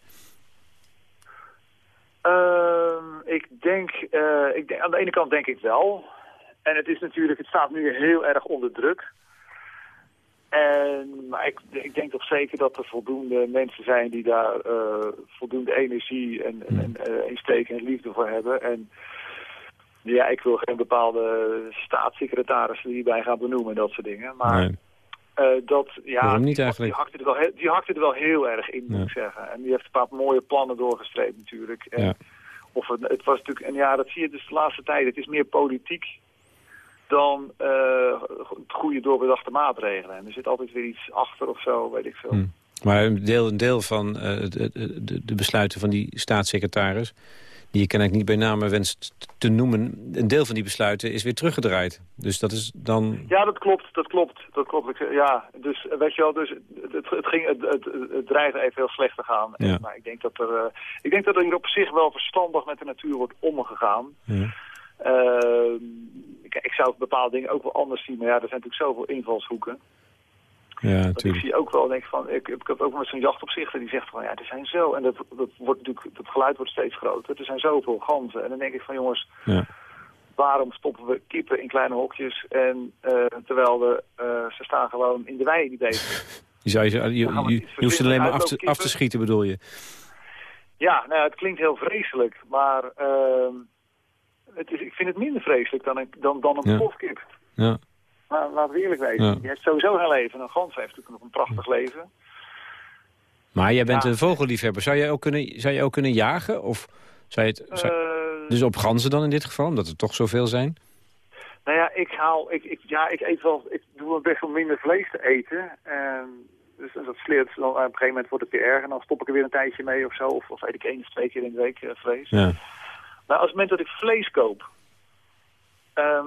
Ehm, ik, denk, eh, ik denk, aan de ene kant denk ik wel. En het is natuurlijk, het staat nu heel erg onder druk. En, maar ik, ik denk toch zeker dat er voldoende mensen zijn die daar eh, voldoende energie en, en, en eh, insteken en liefde voor hebben. En ja, ik wil geen bepaalde staatssecretaris die hierbij gaan benoemen en dat soort dingen. Maar Nee. eh, dat, ja, niet die- eigenlijk? Die hakte, er wel, heel- die hakte er wel heel erg in, moet ik zeggen. En die heeft een paar mooie plannen doorgestreept natuurlijk. En Ja. of het, het was natuurlijk, en ja, dat zie je dus de laatste tijd. Het is meer politiek dan eh, goede doorbedachte maatregelen. En er zit altijd weer iets achter of zo, weet ik veel. Hm. Maar een deel, een deel van eh, de, de, de besluiten van die staatssecretaris... die je kennelijk niet bij name wenst te noemen... een deel van die besluiten is weer teruggedraaid. Dus dat is dan... Ja, dat klopt, dat klopt, dat klopt. Ik, ja, dus weet je wel, dus het, het, ging, het, het, het dreigde even heel slecht te gaan. En, maar ik denk dat er, eh, ik denk dat er hier op zich wel verstandig met de natuur wordt omgegaan. Ja. Ehm, ik, ik zou bepaalde dingen ook wel anders zien, maar ja, er zijn natuurlijk zoveel invalshoeken. Ja, Dat ik natuurlijk. zie ook wel, denk ik van, ik, ik heb ook met zo'n jachtopzichter die zegt van, ja, er zijn zo, en dat, dat wordt natuurlijk, dat geluid wordt steeds groter, er zijn zoveel ganzen. En dan denk ik van, jongens, Ja. waarom stoppen we kippen in kleine hokjes en eh, terwijl we, eh, ze staan gewoon in de wei die bezig. Je, zou, je, hoeft ze alleen maar af te, af te schieten, bedoel je? Ja, nou het klinkt heel vreselijk, maar ehm, het is, ik vind het minder vreselijk dan een, dan, dan een Ja. plofkip. Ja. Maar laten we eerlijk wezen, Ja. die heeft sowieso een leven. Een gans heeft natuurlijk nog een prachtig leven. Maar jij bent Ja. een vogelliefhebber. Zou jij ook kunnen, zou je ook kunnen jagen? Of zou je het, zou- Eh, dus op ganzen dan in dit geval, omdat er toch zoveel zijn? Nou ja, ik haal, ik, ik, ja, ik eet wel, ik doe wel best wel minder vlees te eten. Ehm, dus dat sleert dan op een gegeven moment wordt het weer erg en dan stop ik er weer een tijdje mee of zo. Of, of eet ik één of twee keer in de week eh, vlees. Ja. Maar als het moment dat ik vlees koop, ehm,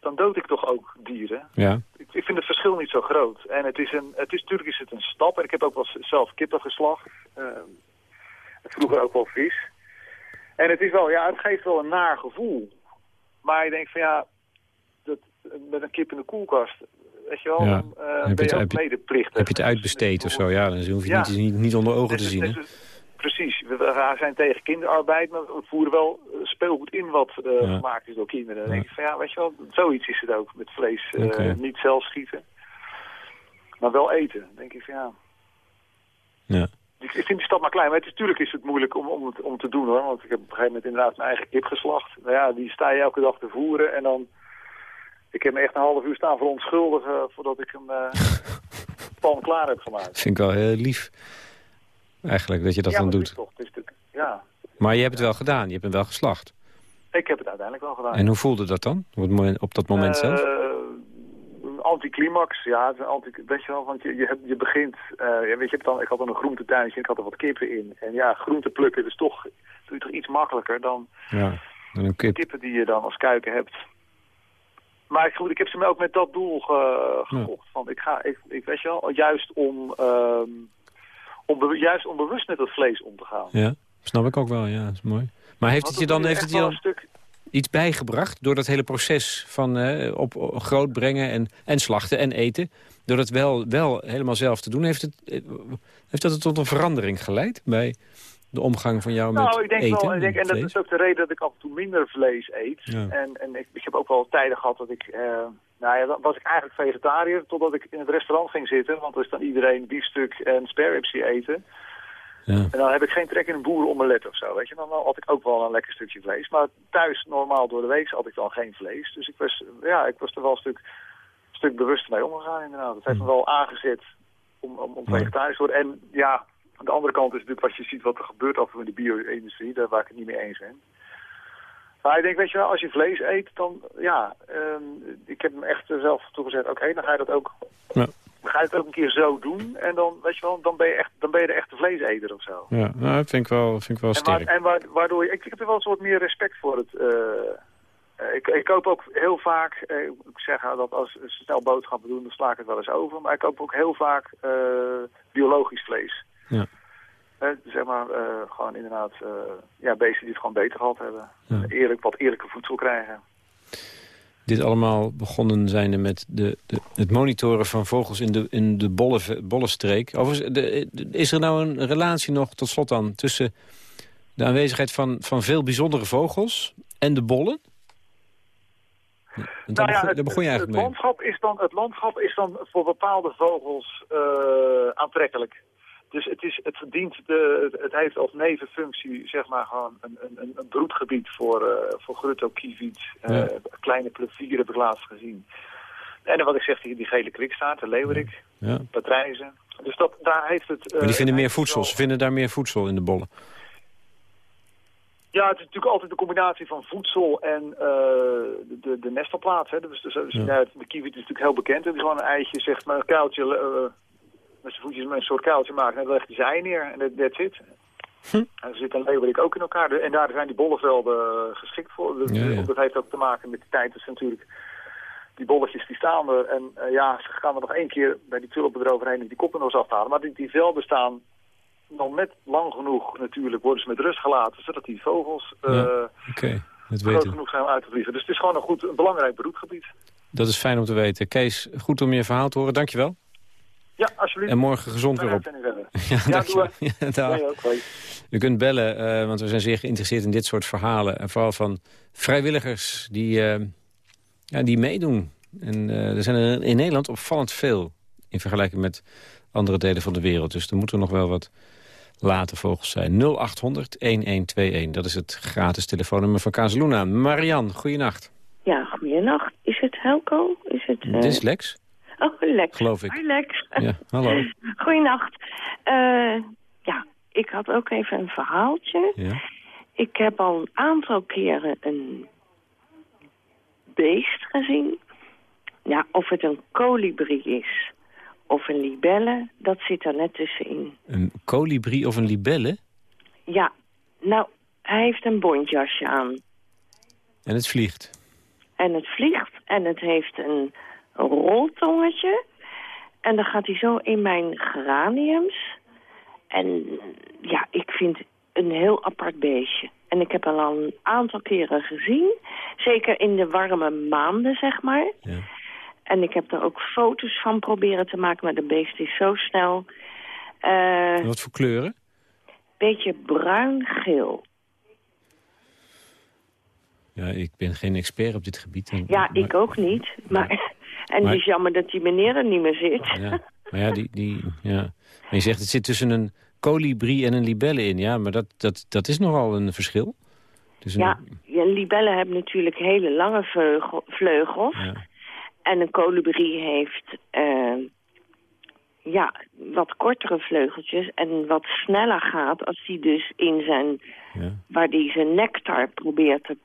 dan dood ik toch ook dieren. Ja. Ik, ik vind het verschil niet zo groot. En het is een, het is, natuurlijk is het een stap. En ik heb ook wel zelf kippen geslacht. Ehm, vroeger ook wel vis. En het is wel, ja, het geeft wel een naar gevoel. Maar je denkt van ja, dat, met een kip in de koelkast, weet je wel, Ja. dan eh, je ben het je ook medeplichtig. Heb je het uitbesteed of zo? Ja, dan hoef je Ja. niet, niet, onder ogen te zien? Precies. We, zijn tegen kinderarbeid, maar we voeren wel eh, speelgoed in wat eh, Ja. gemaakt is door kinderen. Dan Ja. denk ik van ja, weet je wel, zoiets is het ook met vlees. eh, niet zelf schieten, maar wel eten. Dan denk ik van ja. Ja. ik, ik vind die stap maar klein. Maar het is, natuurlijk is het moeilijk om, om, het, om te doen hoor. Want ik heb op een gegeven moment inderdaad mijn eigen kip geslacht. Nou ja, die sta je elke dag te voeren. En dan... Ik heb me echt een half uur staan verontschuldigen voordat ik hem uh, pan klaar heb gemaakt. Dat vind ik wel heel lief. Eigenlijk dat je dat ja, dan doet. Toch, natuurlijk, ja. Maar je hebt het wel gedaan. Je hebt hem wel geslacht. Ik heb het uiteindelijk wel gedaan. En hoe voelde dat dan? Op dat moment zelf? Uh, anticlimax, ja, anti, weet je wel, want je, je, hebt, je begint, uh, weet je, hebt dan, ik had dan een groentetuintje, ik had er wat kippen in. En ja, groente plukken is toch, doe je toch iets makkelijker dan ja, een kip. kippen die je dan als kuiken hebt. Maar goed, ik heb ze me ook met dat doel ge, gekocht. Van, ik ga, ik, ik, weet je wel, juist om, um, om, juist om bewust met dat vlees om te gaan. Ja, snap ik ook wel, ja, dat is mooi. Maar heeft het je dan, heeft het je dan... Een stuk, iets bijgebracht door dat hele proces van uh, op, groot brengen en, en slachten en eten? Door het wel, wel helemaal zelf te doen, heeft, het, eh, heeft dat tot een verandering geleid bij de omgang van jou nou, met ik denk eten? Wel, ik denk, en dat is ook de reden dat ik af en toe minder vlees eet. En, en ik, ik, heb ook wel tijden gehad dat ik... Uh, nou ja, dan was ik eigenlijk vegetariër totdat ik in het restaurant ging zitten. Want er is dan iedereen biefstuk en spare eten. Ja. En dan heb ik geen trek in een boerenomelet of zo, weet je. Dan had ik ook wel een lekker stukje vlees. Maar thuis, normaal door de week, had ik dan geen vlees. Dus ik was, ja, ik was er wel een stuk, stuk bewust mee omgegaan, inderdaad. Het heeft me wel aangezet om, om, om vegetarisch te worden. En ja, aan de andere kant is natuurlijk wat je ziet wat er gebeurt af in de bio-industrie. Daar waar ik het niet mee eens ben. Maar ik denk, weet je wel, als je vlees eet, dan, ja, um, ik heb me echt zelf toegezegd, oké, dan ga je dat ook ja dan ga je het ook een keer zo doen. En dan, weet je wel, dan ben je, echt, dan ben je de echte vleeseter of zo. Ja, nou, dat vind ik wel, vind ik wel sterk. En, waardoor je, ik, ik heb er wel een soort meer respect voor het... Uh, ik, ik, koop ook heel vaak, uh, ik zeg dat als ze snel boodschappen doen, dan sla ik het wel eens over. Maar ik koop ook heel vaak uh, biologisch vlees. Ja. Zeg maar, gewoon inderdaad, ja, beesten die het gewoon beter gehad hebben. Ja. Eerlijk, wat eerlijke voedsel krijgen dit allemaal begonnen zijnde met de, de, het monitoren van vogels in de, in de bolle, bollenstreek. Overigens, de, is er nou een relatie nog, tot slot dan, tussen de aanwezigheid van, van veel bijzondere vogels en de bollen? Nou daar, begon, daar begon je eigenlijk het, Landschap is dan, het landschap is dan voor bepaalde vogels uh, aantrekkelijk. Dus het, is, het, verdient de, het heeft als nevenfunctie zeg maar gewoon een, een, een broedgebied voor, uh, voor grutto, kieviet, uh, kleine plevieren heb ik laatst gezien. En wat ik zeg, die, die gele kwikstaart, de leeuwerik, ja. patrijzen. Dus dat, daar heeft het... Uh, maar die vinden meer voedsel, ze vinden daar meer voedsel in de bollen. Ja, het is natuurlijk altijd de combinatie van voedsel en de, de, de nestelplaats. Hè. Dus, dus, dus ja. ja. de kievit is natuurlijk heel bekend. Het is gewoon een eitje, zeg maar, een kuiltje met zijn voetjes met een soort kuiltje maken. En dan legt hij zij neer en that's it. Hm. En er zit een leeuwerik ook in elkaar. En daar zijn die bollenvelden eh, geschikt voor. Dat, ja, dat heeft ook te maken met de tijd. Dus natuurlijk, die bolletjes die staan er. En uh, ja, ze gaan er nog één keer bij die tulpen eroverheen om die koppen nog eens af te halen. Maar die, die velden staan nog net lang genoeg natuurlijk. Worden ze met rust gelaten, zodat die vogels uh, ja, okay. groot genoeg zijn om uit te vliegen. Dus het is gewoon een, goed, een belangrijk broedgebied. Dat is fijn om te weten. Kees, goed om je verhaal te horen. Dankjewel. Ja, alsjeblieft. En morgen gezond weer op. Ja, ja doe ja, U kunt bellen, uh, want we zijn zeer geïnteresseerd in dit soort verhalen. En vooral van vrijwilligers die, uh, ja, die meedoen. En uh, er zijn er in Nederland opvallend veel in vergelijking met andere delen van de wereld. Dus er moeten nog wel wat late vogels zijn. 0800-1121, dat is het gratis telefoonnummer van Kazeluna. Marian, goeienacht. Ja, goeienacht. Is het Helco? Is het, Dit is Lex. Oh, Lex. Geloof ik. Hi, Lex. Ja, hallo. Goeienacht. Uh, ja, ik had ook even een verhaaltje. Ja. Ik heb al een aantal keren een beest gezien. Ja, of het een kolibrie is of een libelle, dat zit er net tussenin. Een kolibrie of een libelle? Ja, nou, hij heeft een bondjasje aan. En het vliegt? En het vliegt en het heeft een een roltongetje. En dan gaat hij zo in mijn geraniums. En ja, ik vind een heel apart beestje. En ik heb hem al een aantal keren gezien. Zeker in de warme maanden, zeg maar. Ja. En ik heb er ook foto's van proberen te maken, maar de beest is zo snel. Uh, wat voor kleuren? Beetje bruin-geel. Ja, ik ben geen expert op dit gebied. ja, ik ook niet. Maar en het is jammer dat die meneer er niet meer zit. Ja, maar ja, die, die, ja. Maar je zegt het zit tussen een kolibrie en een libelle in. Ja, maar dat, dat, dat is nogal een verschil. Dus een, Ja, ja, libellen hebben natuurlijk hele lange vleugel- vleugels. Ja. En een kolibrie heeft eh, ja, wat kortere vleugeltjes en wat sneller gaat als die dus in zijn, Ja. waar die zijn nectar probeert te,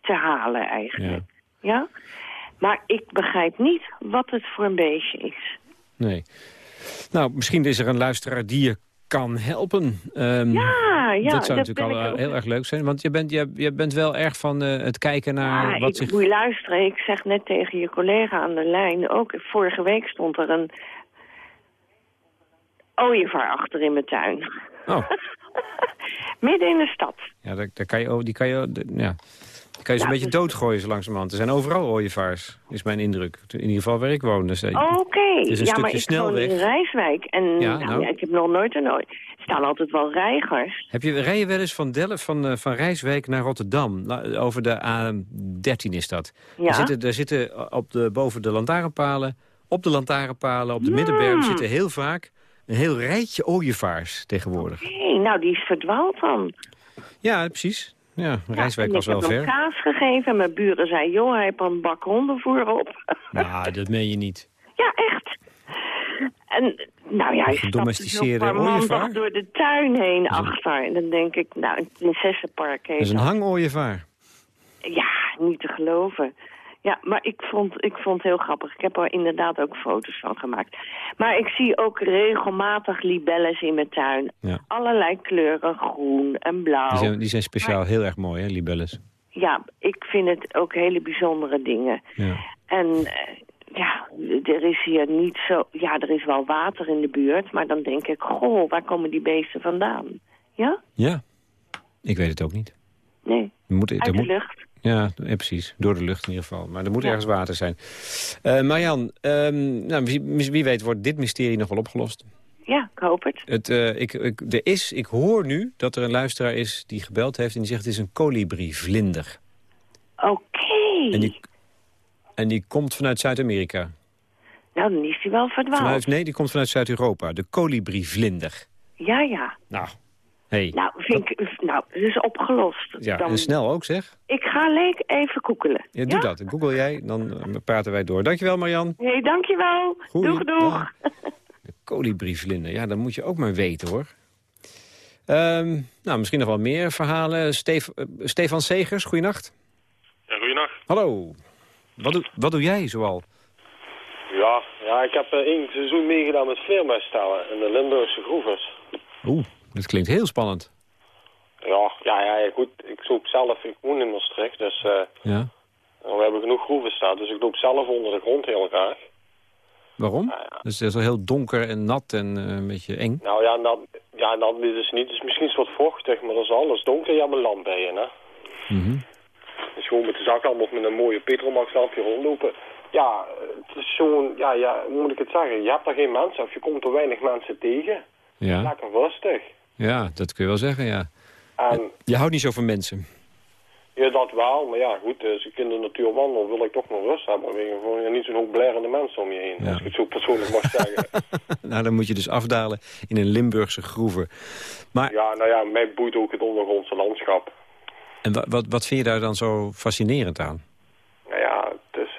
te halen eigenlijk. Ja. Maar ik begrijp niet wat het voor een beestje is. Nee. Nou, misschien is er een luisteraar die je kan helpen. Ehm, Ja, ja. dat zou natuurlijk al eh, heel erg leuk zijn. Want je bent, je, je bent wel erg van eh, het kijken naar Ja, wat ik zich... moet luisteren. Ik zeg net tegen je collega aan de lijn... ook vorige week stond er een ooievaar achter in mijn tuin. Oh, Midden in de stad. ja, daar, daar kan je, die kan je, ja. Kan je zo'n Ja, beetje doodgooien zo langzamerhand. Er zijn overal ooievaars, is mijn indruk. In ieder geval waar ik woon. Dus, eh, Oké, is een ja, maar ik woon in snelweg. Rijswijk. En Ja, nou, nou. ja, ik heb nog nooit een ooit. Er staan altijd wel reigers. Heb je, rij je wel eens van, Delft, van, eh, van Rijswijk naar Rotterdam? Nou, over de A13 is dat. Ja. Daar zitten, daar zitten op de, boven de lantaarnpalen, op de lantaarnpalen, op de middenberm... zitten heel vaak een heel rijtje ooievaars tegenwoordig. Hé, nou, die is verdwaald dan. Ja, precies. Ja, Ja, Rijswijk en was ik wel heb hem ver. kaas gegeven en mijn buren zei... joh, hij heeft een bak hondenvoer op. Nou, dat meen je niet. Ja, echt. En nou ja, stapte ooievaar? door de tuin heen achter. En dan denk ik, nou, een prinsessenpark Dat heet is een dat. hangooievaar. Ja, niet te geloven. Ja, maar ik vond, ik vond het heel grappig. Ik heb er inderdaad ook foto's van gemaakt. Maar ik zie ook regelmatig libelles in mijn tuin. Ja. Allerlei kleuren, groen en blauw. Die zijn, die zijn speciaal heel erg mooi, hè, libelles. Ja, ik vind het ook hele bijzondere dingen. Ja. En eh, ja, er is hier niet zo... Ja, er is wel water in de buurt, maar dan denk ik... Goh, waar komen die beesten vandaan? Ja? ja, ik weet het ook niet. Nee, moet, uit de moet, lucht. Ja, ja, precies. Door de lucht in ieder geval. Maar er moet ergens water zijn. Eh Marjan, ehm, nou, wie, wie weet wordt dit mysterie nog wel opgelost. Ja, ik hoop het. Het, eh, ik, ik, er is, ik hoor nu dat er een luisteraar is die gebeld heeft... en die zegt het is een kolibri-vlinder. Oké. En die, en die komt vanuit Zuid-Amerika. Nou, dan is die wel verdwaald. Vanuit, nee, die komt vanuit Zuid-Europa. De kolibri-vlinder. Ja, ja. Nou, hey. Nou, vind ik, nou, het is opgelost. ja, dan, en snel ook zeg. Ik ga leek even koekelen. Ja, doe dat. Google jij, dan eh, praten wij door. Dankjewel Marjan. Hé, dankjewel. Goeie, Doeg, doeg. De ja, dat moet je ook maar weten hoor. Ehm, nou, misschien nog wel meer verhalen. Stef, eh, Stefan Segers, goeienacht. Ja, goeienacht. Hallo. Wat, doe, wat doe jij zoal? Ja, ja, ik heb eh, één seizoen meegedaan met vleermuisstellen in de Limburgse groeves. Oeh, dat klinkt heel spannend. Ja, ja, ja, goed. Ik zoek zelf, ik woon in Maastricht, dus eh, Ja. we hebben genoeg groeven staan. Dus ik loop zelf onder de grond heel graag. Waarom? Ja, ja. Dus het is wel heel donker en nat en eh, een beetje eng. Nou ja, dat, ja, dat is dus niet. Het is misschien wat vochtig, maar dat is alles donker. Hebt een lamp bij je, hè. Mhm. Dus gewoon met de zaklamp met een mooie Petromax lampje rondlopen. Ja, het is zo'n, ja, ja, hoe moet ik het zeggen? Je hebt daar geen mensen of je komt er weinig mensen tegen. Ja. Lekker rustig. Ja, dat kun je wel zeggen, ja. En Je houdt niet zo van mensen. Ja, dat wel. Maar ja, goed, als ik in de natuur wandel, wil ik toch nog rust hebben. Je, gewoon niet zo'n hoop blerende mensen om je heen. Ja. Als ik het zo persoonlijk mag zeggen. nou, dan moet je dus afdalen in een Limburgse groeve. Maar, ja, nou ja, mij boeit ook het ondergrondse landschap. en wat, wat, wat vind je daar dan zo fascinerend aan? Nou ja, het is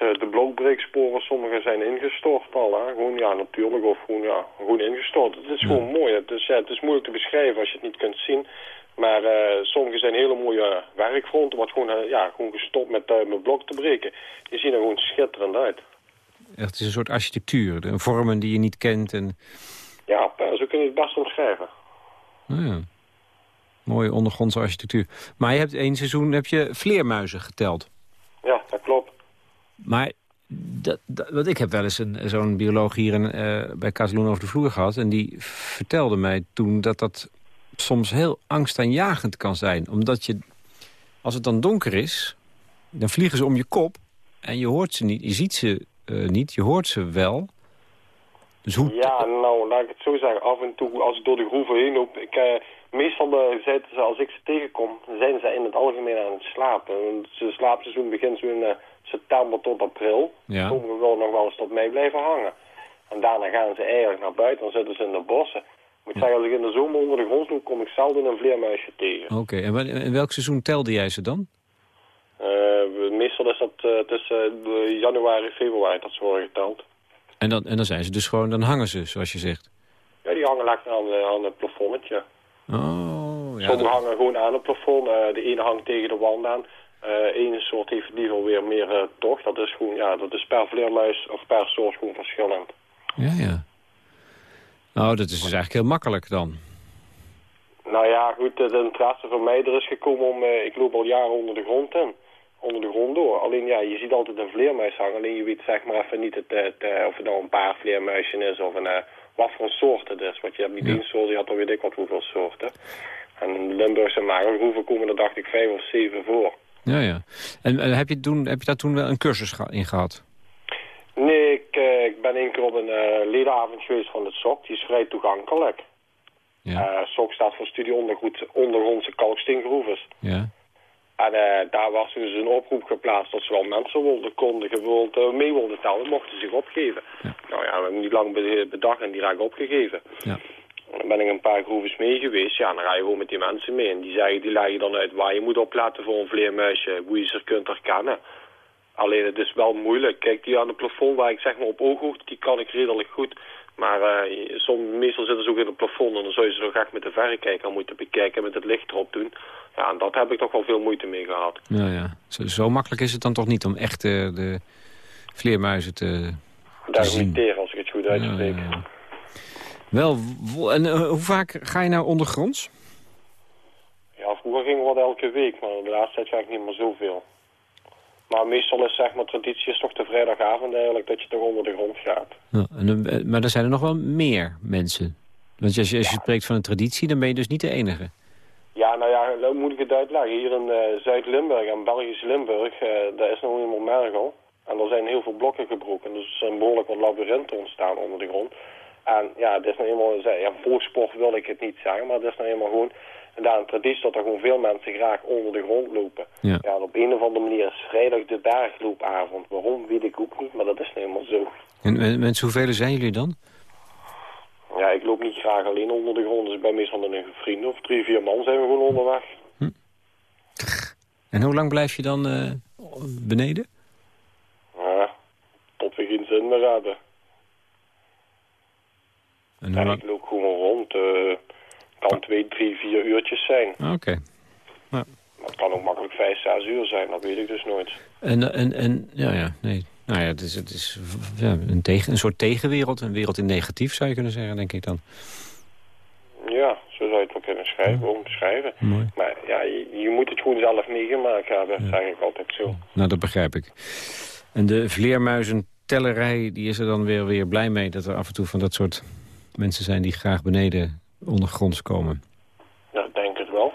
blokbreeksporen, sommige zijn ingestort al. Hè? Gewoon, ja, natuurlijk. Of gewoon, ja, gewoon ingestort. Het is gewoon mooi. Het is, ja, het is moeilijk te beschrijven als je het niet kunt zien. Maar eh, sommige zijn hele mooie werkfronten, wat gewoon, eh, ja, gewoon gestopt met, met blok te breken. Die zien er gewoon schitterend uit. Echt, het is een soort architectuur, de vormen die je niet kent. En, Ja, zo kun je het best omschrijven. nou ja, mooie ondergrondse architectuur. Maar je hebt één seizoen heb je vleermuizen geteld. Ja, dat klopt. Maar dat, want ik heb wel eens een- zo'n bioloog hier in, eh, bij Kazeloen over de vloer gehad. En die vertelde mij toen dat dat soms heel angstaanjagend kan zijn. Omdat je, als het dan donker is, dan vliegen ze om je kop. En je hoort ze niet, je ziet ze eh, niet, je hoort ze wel. Dus. Ja, nou, laat ik het zo zeggen. Af en toe, als ik door de groeven heen loop... Ik, eh, meestal uh, zitten ze, als ik ze tegenkom, zijn ze in het algemeen aan het slapen. Het slaapseizoen begint zo in uh, september tot april. Ja. Sommigen willen nog wel eens tot mij blijven hangen. En daarna gaan ze eigenlijk naar buiten, dan zitten ze in de bossen. Ik moet zeggen, als ik in de zomer onder de grond loop, kom ik zelden een vleermuisje tegen. Oké, en in welk seizoen telde jij ze dan? Eh, meestal is dat eh, tussen januari en februari dat ze worden geteld. En dan, en dan zijn ze dus gewoon, dan hangen ze, zoals je zegt. Ja, die hangen lekker aan, eh, aan het plafondetje. Oh, ja. Sommigen hangen gewoon aan het plafond. eh, de ene hangt tegen de wand aan. Eén soort heeft in ieder geval weer meer eh, tocht. Dat is gewoon, ja, dat is per vleermuis of per soort gewoon verschillend. Ja, ja. Oh, dat is dus eigenlijk heel makkelijk dan. Nou ja, goed, het interesse van mij er is gekomen om... eh, ik loop al jaren onder de grond in. Onder de grond door. Alleen ja, je ziet altijd een vleermuis hangen. Alleen je weet zeg maar even niet het, het, eh, of het nou een paar vleermuisje is of een, eh, wat voor een soort het is. Want je hebt niet Ja. één soort, je hebt dan weet ik wat hoeveel soorten. En in de Limburgse magergroeven komen er dacht ik vijf of zeven voor. Ja, ja. En, en heb, je toen, heb je daar toen wel een cursus in gehad? Nee, ik, eh, ik ben één keer op een eh, ledenavond geweest van de SOC. Die is vrij toegankelijk. Ja. Eh, SOC staat voor Studie Ondergoed Ondergrondse Kalksteengroeves. Ja. En eh, daar was dus een oproep geplaatst dat zowel mensen wilden kondigen, wilden, eh, mee wilden tellen, mochten zich opgeven. Nou ja, we hebben niet lang be- bedacht en direct opgegeven. Ja. Dan ben ik een paar groeves mee geweest. Ja, dan ga je gewoon met die mensen mee. En die, zeggen, die leggen dan uit waar je moet opletten voor een vleermuisje, hoe je ze kunt herkennen. Alleen het is wel moeilijk. Kijk, die aan het plafond waar ik zeg maar op ooghoogte, die kan ik redelijk goed. Maar som, meestal zitten ze ook in het plafond en dan zou je ze nog echt met de verrekijker moeten bekijken met het licht erop doen. Ja, en dat heb ik toch wel veel moeite mee gehad. Ja, ja. Zo, zo makkelijk is het dan toch niet om echt eh, de vleermuizen te, te Daar zien. als ik het goed uitspreek. Ja, ja. Wel, en eh, hoe vaak ga je nou ondergronds? Ja, vroeger ging wat elke week, maar de laatste tijd ga ik niet meer zoveel. Maar meestal is zeg maar traditie is toch de vrijdagavond eigenlijk dat je toch onder de grond gaat. Ja, en, eh, maar er zijn er nog wel meer mensen. Want als je, als je spreekt van een traditie, dan ben je dus niet de enige. Ja, nou ja, moet ik het uitleggen. Hier in eh, Zuid-Limburg en Belgisch Limburg, eh, daar is nog eenmaal mergel. En er zijn heel veel blokken gebroken, dus er zijn behoorlijk wat labyrinthen ontstaan onder de grond. En ja, het is nou eenmaal, ja, volkssport wil ik het niet zeggen, maar het is nou eenmaal gewoon en daar een traditie dat er gewoon veel mensen graag onder de grond lopen. Ja. Op een of andere manier is vrijdag de bergloopavond. Waarom, weet ik ook niet, maar dat is nou eenmaal zo. En eh, mensen, hoeveel zijn jullie dan? Ja, ik loop niet graag alleen onder de grond, dus ik ben meestal met een vriend of drie, vier man zijn we gewoon onderweg. En hoe lang blijf je dan eh, beneden? Ja, tot we geen zin meer hebben. En En ik loop gewoon rond. eh kan twee, drie, vier uurtjes zijn. Ah, Oké. Maar het kan ook makkelijk vijf, zes uur zijn, dat weet ik dus nooit. En, en, en, ja, ja, nee. Nou ja, het is, het is ja, een, tegen, een soort tegenwereld. Een wereld in negatief, zou je kunnen zeggen, denk ik dan. Ja, zo zou je het wel kunnen schrijven, omschrijven. Mooi. Maar ja, je, je moet het gewoon zelf meegemaakt hebben, zeg ik altijd zo. Nou, dat begrijp ik. En de vleermuizentellerij, die is er dan weer, weer blij mee... dat er af en toe van dat soort mensen zijn die graag beneden ondergronds komen. Ja, ik denk het wel.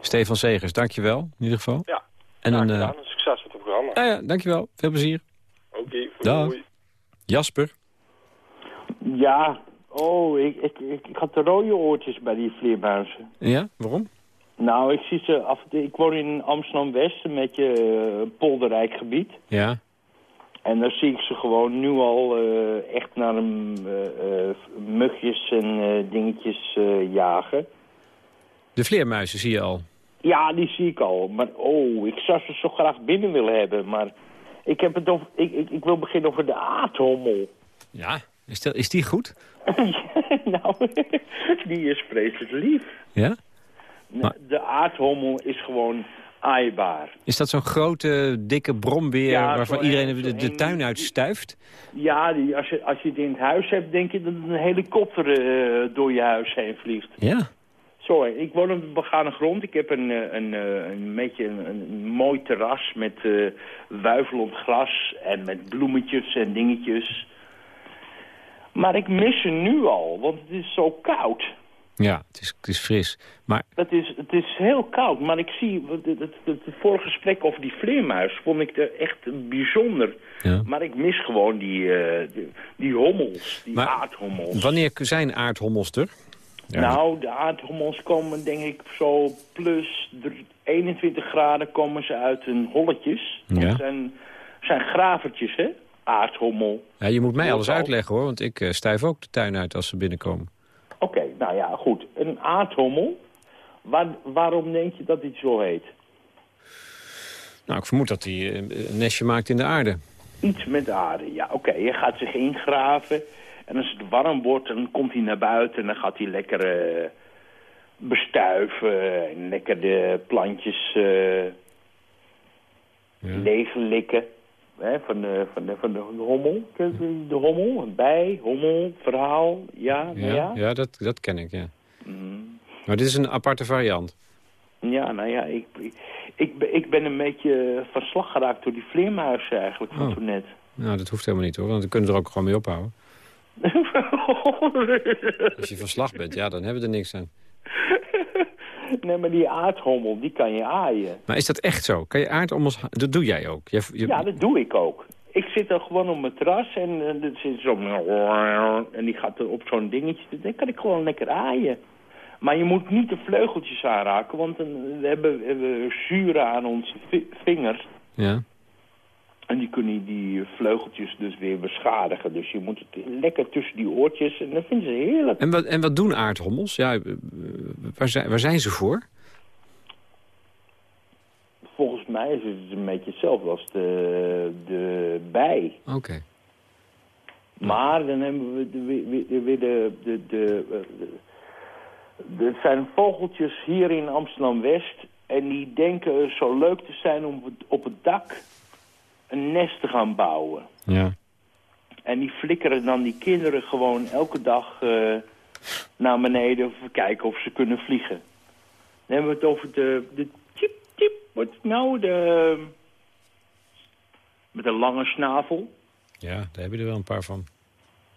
Stefan Segers, dankjewel in ieder geval. Ja, En een, eh, gedaan. Succes met het programma. nou ja, dankjewel. Veel plezier. Dag. Jasper. Ja, oh, ik, ik, ik, ik had de rode oortjes bij die vleermuizen. Ja, waarom? Nou, ik zie ze af en toe. Ik woon in Amsterdam-West, een beetje eh, polderrijk gebied. Ja. En daar zie ik ze gewoon nu al eh, echt naar een eh, mugjes en dingetjes jagen. De vleermuizen zie je al. Ja, die zie ik al. Maar oh, ik zou ze zo graag binnen willen hebben. Maar ik, heb het over, ik, ik, ik wil beginnen over de aardhommel. Ja. Is, dat, is die goed? nou, die is vreselijk lief. Ja? De aardhommel is gewoon aaibaar. Is dat zo'n grote, dikke brombeer Ja, waarvan iedereen een- de, de tuin uitstuift? Ja, die, als, je, als je het in het huis hebt, denk je dat een helikopter eh, door je huis heen vliegt. Ja. Sorry, ik woon op begane grond. Ik heb een, eh, een, eh, een beetje een, een mooi terras met eh wuivelend gras en met bloemetjes en dingetjes. Maar ik mis ze nu al, want het is zo koud. Ja, het is, het is fris. Maar Het is, het is heel koud, maar ik zie... Het, het, het, vorige gesprek over die vleermuis vond ik er echt bijzonder. Ja. Maar ik mis gewoon die, die, die hommels, die Maar aardhommels. wanneer zijn aardhommels er? Ja. Nou, de aardhommels komen denk ik zo plus dr- 21 graden komen ze uit hun holletjes. Ja. Dat zijn, zijn gravertjes, hè? aardhommel. Ja, je moet mij alles al. uitleggen hoor, want ik eh, stijf ook de tuin uit als ze binnenkomen. Oké, nou ja, goed. Een aardhommel. Waar, waarom denk je dat die zo heet? Nou, ik vermoed dat hij eh, een nestje maakt in de aarde. Iets met aarde, ja. Oké, hij gaat zich ingraven. En als het warm wordt, dan komt hij naar buiten... en dan gaat hij lekker eh, bestuiven... en lekker de plantjes eh leeglikken. Hè, van, de, van, de, van de hommel. De hommel, een bij, hommel, verhaal. Ja, nou Ja, ja. ja dat, dat ken ik, ja. Mm. Maar dit is een aparte variant. Ja, nou ja, ik, ik, ik, ben- ik ben een beetje van slag geraakt door die vleermuizen eigenlijk van Oh. toen net. Nou, dat hoeft helemaal niet hoor, want we kunnen er ook gewoon mee ophouden. Als je van slag bent, ja, dan hebben we er niks aan. nee, maar die aardhommel, die kan je aaien. Maar is dat echt zo? Kan je aardappels... ha- Dat doe jij ook? Je, je- Ja, dat doe ik ook. Ik zit er gewoon op mijn terras en uh, er zit zo'n... En die gaat er op zo'n dingetje. Dan kan ik gewoon lekker aaien. Maar je moet niet de vleugeltjes aanraken, want dan, we, hebben, we hebben zuren aan onze vi- vingers. Ja. En die kunnen die vleugeltjes dus weer beschadigen. Dus je moet het lekker tussen die oortjes. En dat vinden ze heerlijk. En wat, en wat doen aardhommels? Ja, eh, waar, zijn, waar zijn ze voor? Volgens mij is het een beetje hetzelfde als de, de bij. Oké. Maar dan hebben we weer- de... de, de, de- er zijn vogeltjes hier in Amsterdam-West... en die denken het zo leuk te zijn om het- op het dak een nest te gaan bouwen. Ja. En die flikkeren dan die kinderen gewoon elke dag eh, naar beneden... om kijken of ze kunnen vliegen. Dan hebben we het over de... de tip, tip, wat nou? De, met een lange snavel. Ja, daar heb je er wel een paar van.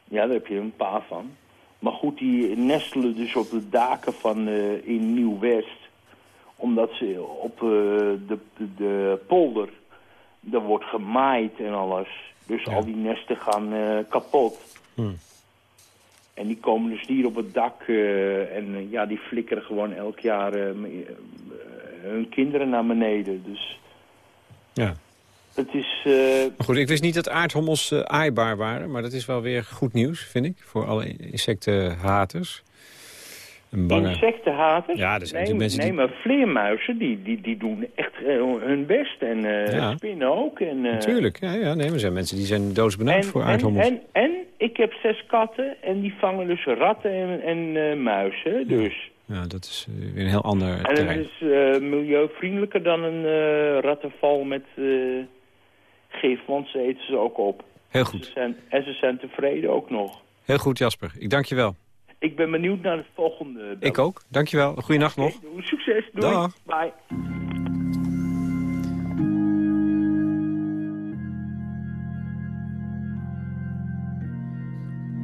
Ja, daar heb je een paar van. Maar goed, die nestelen dus op de daken van eh, in Nieuw-West. Omdat ze op eh, de, de, de polder, er wordt gemaaid en alles. Dus al die nesten gaan eh, kapot. Hm. En die komen dus hier op het dak eh, en eh, ja, die flikkeren gewoon elk jaar hun kinderen naar beneden. Dus Ja. het is... Maar goed, ik wist niet dat aardhommels eh, aaibaar waren. Maar dat is wel weer goed nieuws, vind ik. Voor alle insectenhaters. Een bange... Insectenhaters? Ja, er zijn nee, mensen nee, die- maar vleermuizen, die, die, die doen echt eh, hun best. En eh, Ja. spinnen ook. En, eh, Natuurlijk, ja, ja. Nee, maar er zijn mensen die zijn doodsbenauwd en, voor en, aardhommels. en, en ik heb zes katten en die vangen dus ratten en, en muizen. Dus. Ja, dat is weer een heel ander En het is milieuvriendelijker dan een rattenval met gif, want ze eten ze ook op. Heel goed. Ze zijn, en ze zijn tevreden ook nog. Heel goed, Jasper. Ik dank je wel. Ik ben benieuwd naar het volgende. Ik ook. Dank je wel. Goeienacht nog. Doei, Succes, doei. Dag. Bye.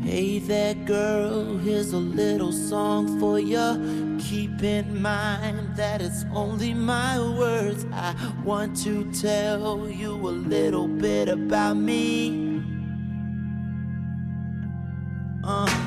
Hey there, girl, here's a little song for you. Keep in mind that it's only my words. I want to tell you a little bit about me. Uh,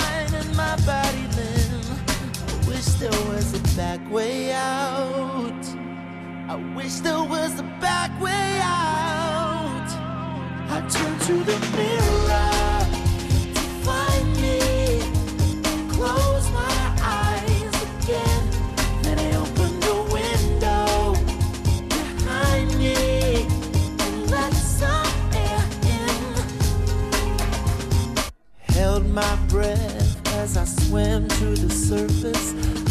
there was a back way out. I wish there was a back way out. I turned to the mirror to find me. Close my eyes again. Then I opened the window behind me and let some air in. Held my breath as I swam to the surface.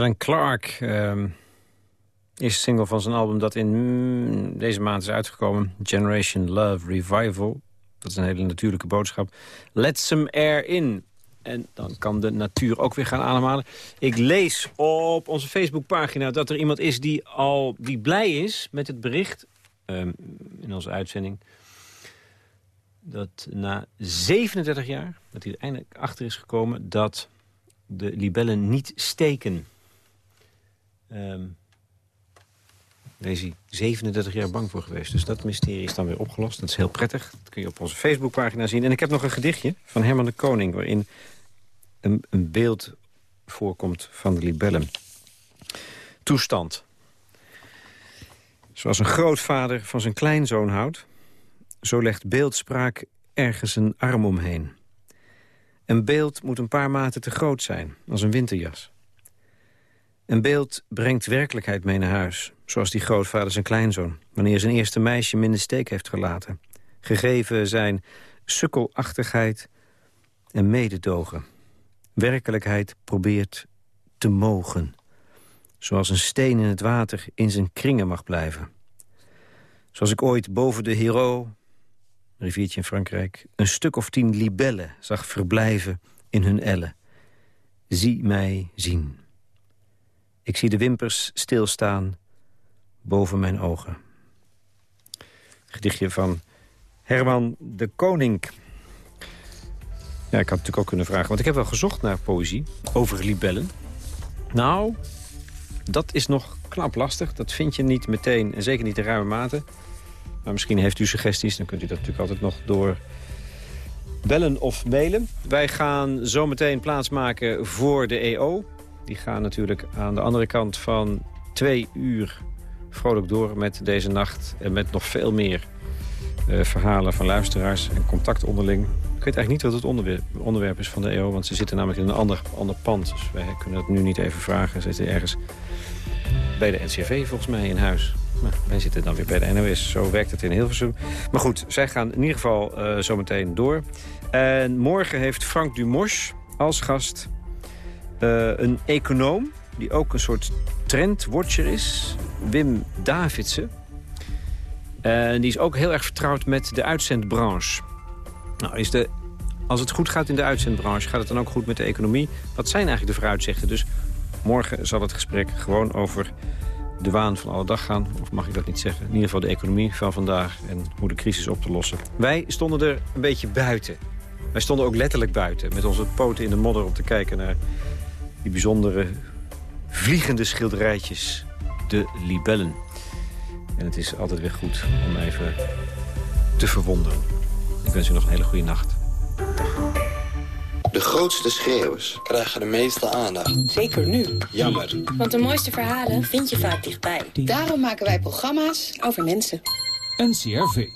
Alan Clark ehm, is single van zijn album dat in mm, deze maand is uitgekomen. Generation Love Revival. Dat is een hele natuurlijke boodschap. Let some air in. En dan kan de natuur ook weer gaan ademhalen. Ik lees op onze Facebookpagina dat er iemand is die al die blij is met het bericht... ehm, in onze uitzending... dat na 37 jaar, dat hij er eindelijk achter is gekomen... dat de libellen niet steken. Ehm daar is hij 37 jaar bang voor geweest. Dus dat mysterie is dan weer opgelost. Dat is heel prettig. Dat kun je op onze Facebookpagina zien. En ik heb nog een gedichtje van Herman de Koning... waarin een, een beeld voorkomt van de libellen. Toestand. Zoals een grootvader van zijn kleinzoon houdt... zo legt beeldspraak ergens een arm omheen. Een beeld moet een paar maten te groot zijn, als een winterjas. Een beeld brengt werkelijkheid mee naar huis, zoals die grootvader zijn kleinzoon... wanneer zijn eerste meisje hem in de steek heeft gelaten. Gegeven zijn sukkelachtigheid en mededogen. Werkelijkheid probeert te mogen. Zoals een steen in het water in zijn kringen mag blijven. Zoals ik ooit boven de Hero, riviertje in Frankrijk... een stuk of tien libellen zag verblijven in hun ellen. Zie mij zien. Ik zie de wimpers stilstaan boven mijn ogen. Gedichtje van Herman de Koning. Ja, ik had natuurlijk ook kunnen vragen, want ik heb wel gezocht naar poëzie over libellen. Nou, dat is nog knap lastig. Dat vind je niet meteen, en zeker niet in ruime mate. Maar misschien heeft u suggesties, dan kunt u dat natuurlijk altijd nog door bellen of mailen. Wij gaan zometeen plaatsmaken voor de EO. Die gaan natuurlijk aan de andere kant van twee uur vrolijk door met deze nacht. En met nog veel meer eh, verhalen van luisteraars en contact onderling. Ik weet eigenlijk niet wat het onderwerp, onderwerp is van de EO. Want ze zitten namelijk in een ander, ander pand. Dus wij kunnen dat nu niet even vragen. Ze zitten ergens bij de NCV volgens mij in huis. Maar wij zitten dan weer bij de NOS. Zo werkt het in Hilversum. Maar goed, zij gaan in ieder geval uh, zometeen door. En morgen heeft Frank Dumos als gast uh, een econoom... die ook een soort trendwatcher is. Wim Davidsen. En die is ook heel erg vertrouwd met de uitzendbranche. Nou, is de, als het goed gaat in de uitzendbranche, gaat het dan ook goed met de economie? Wat zijn eigenlijk de vooruitzichten? Dus morgen zal het gesprek gewoon over de waan van alle dag gaan. Of mag ik dat niet zeggen? In ieder geval de economie van vandaag en hoe de crisis op te lossen. Wij stonden er een beetje buiten. Wij stonden ook letterlijk buiten. Met onze poten in de modder om te kijken naar die bijzondere vliegende schilderijtjes, de libellen. En het is altijd weer goed om even te verwonderen. Ik wens u nog een hele goede nacht. De grootste schreeuwers krijgen de meeste aandacht. Zeker nu. Jammer. Want de mooiste verhalen vind je vaak dichtbij. Daarom maken wij programma's over mensen. NCRV.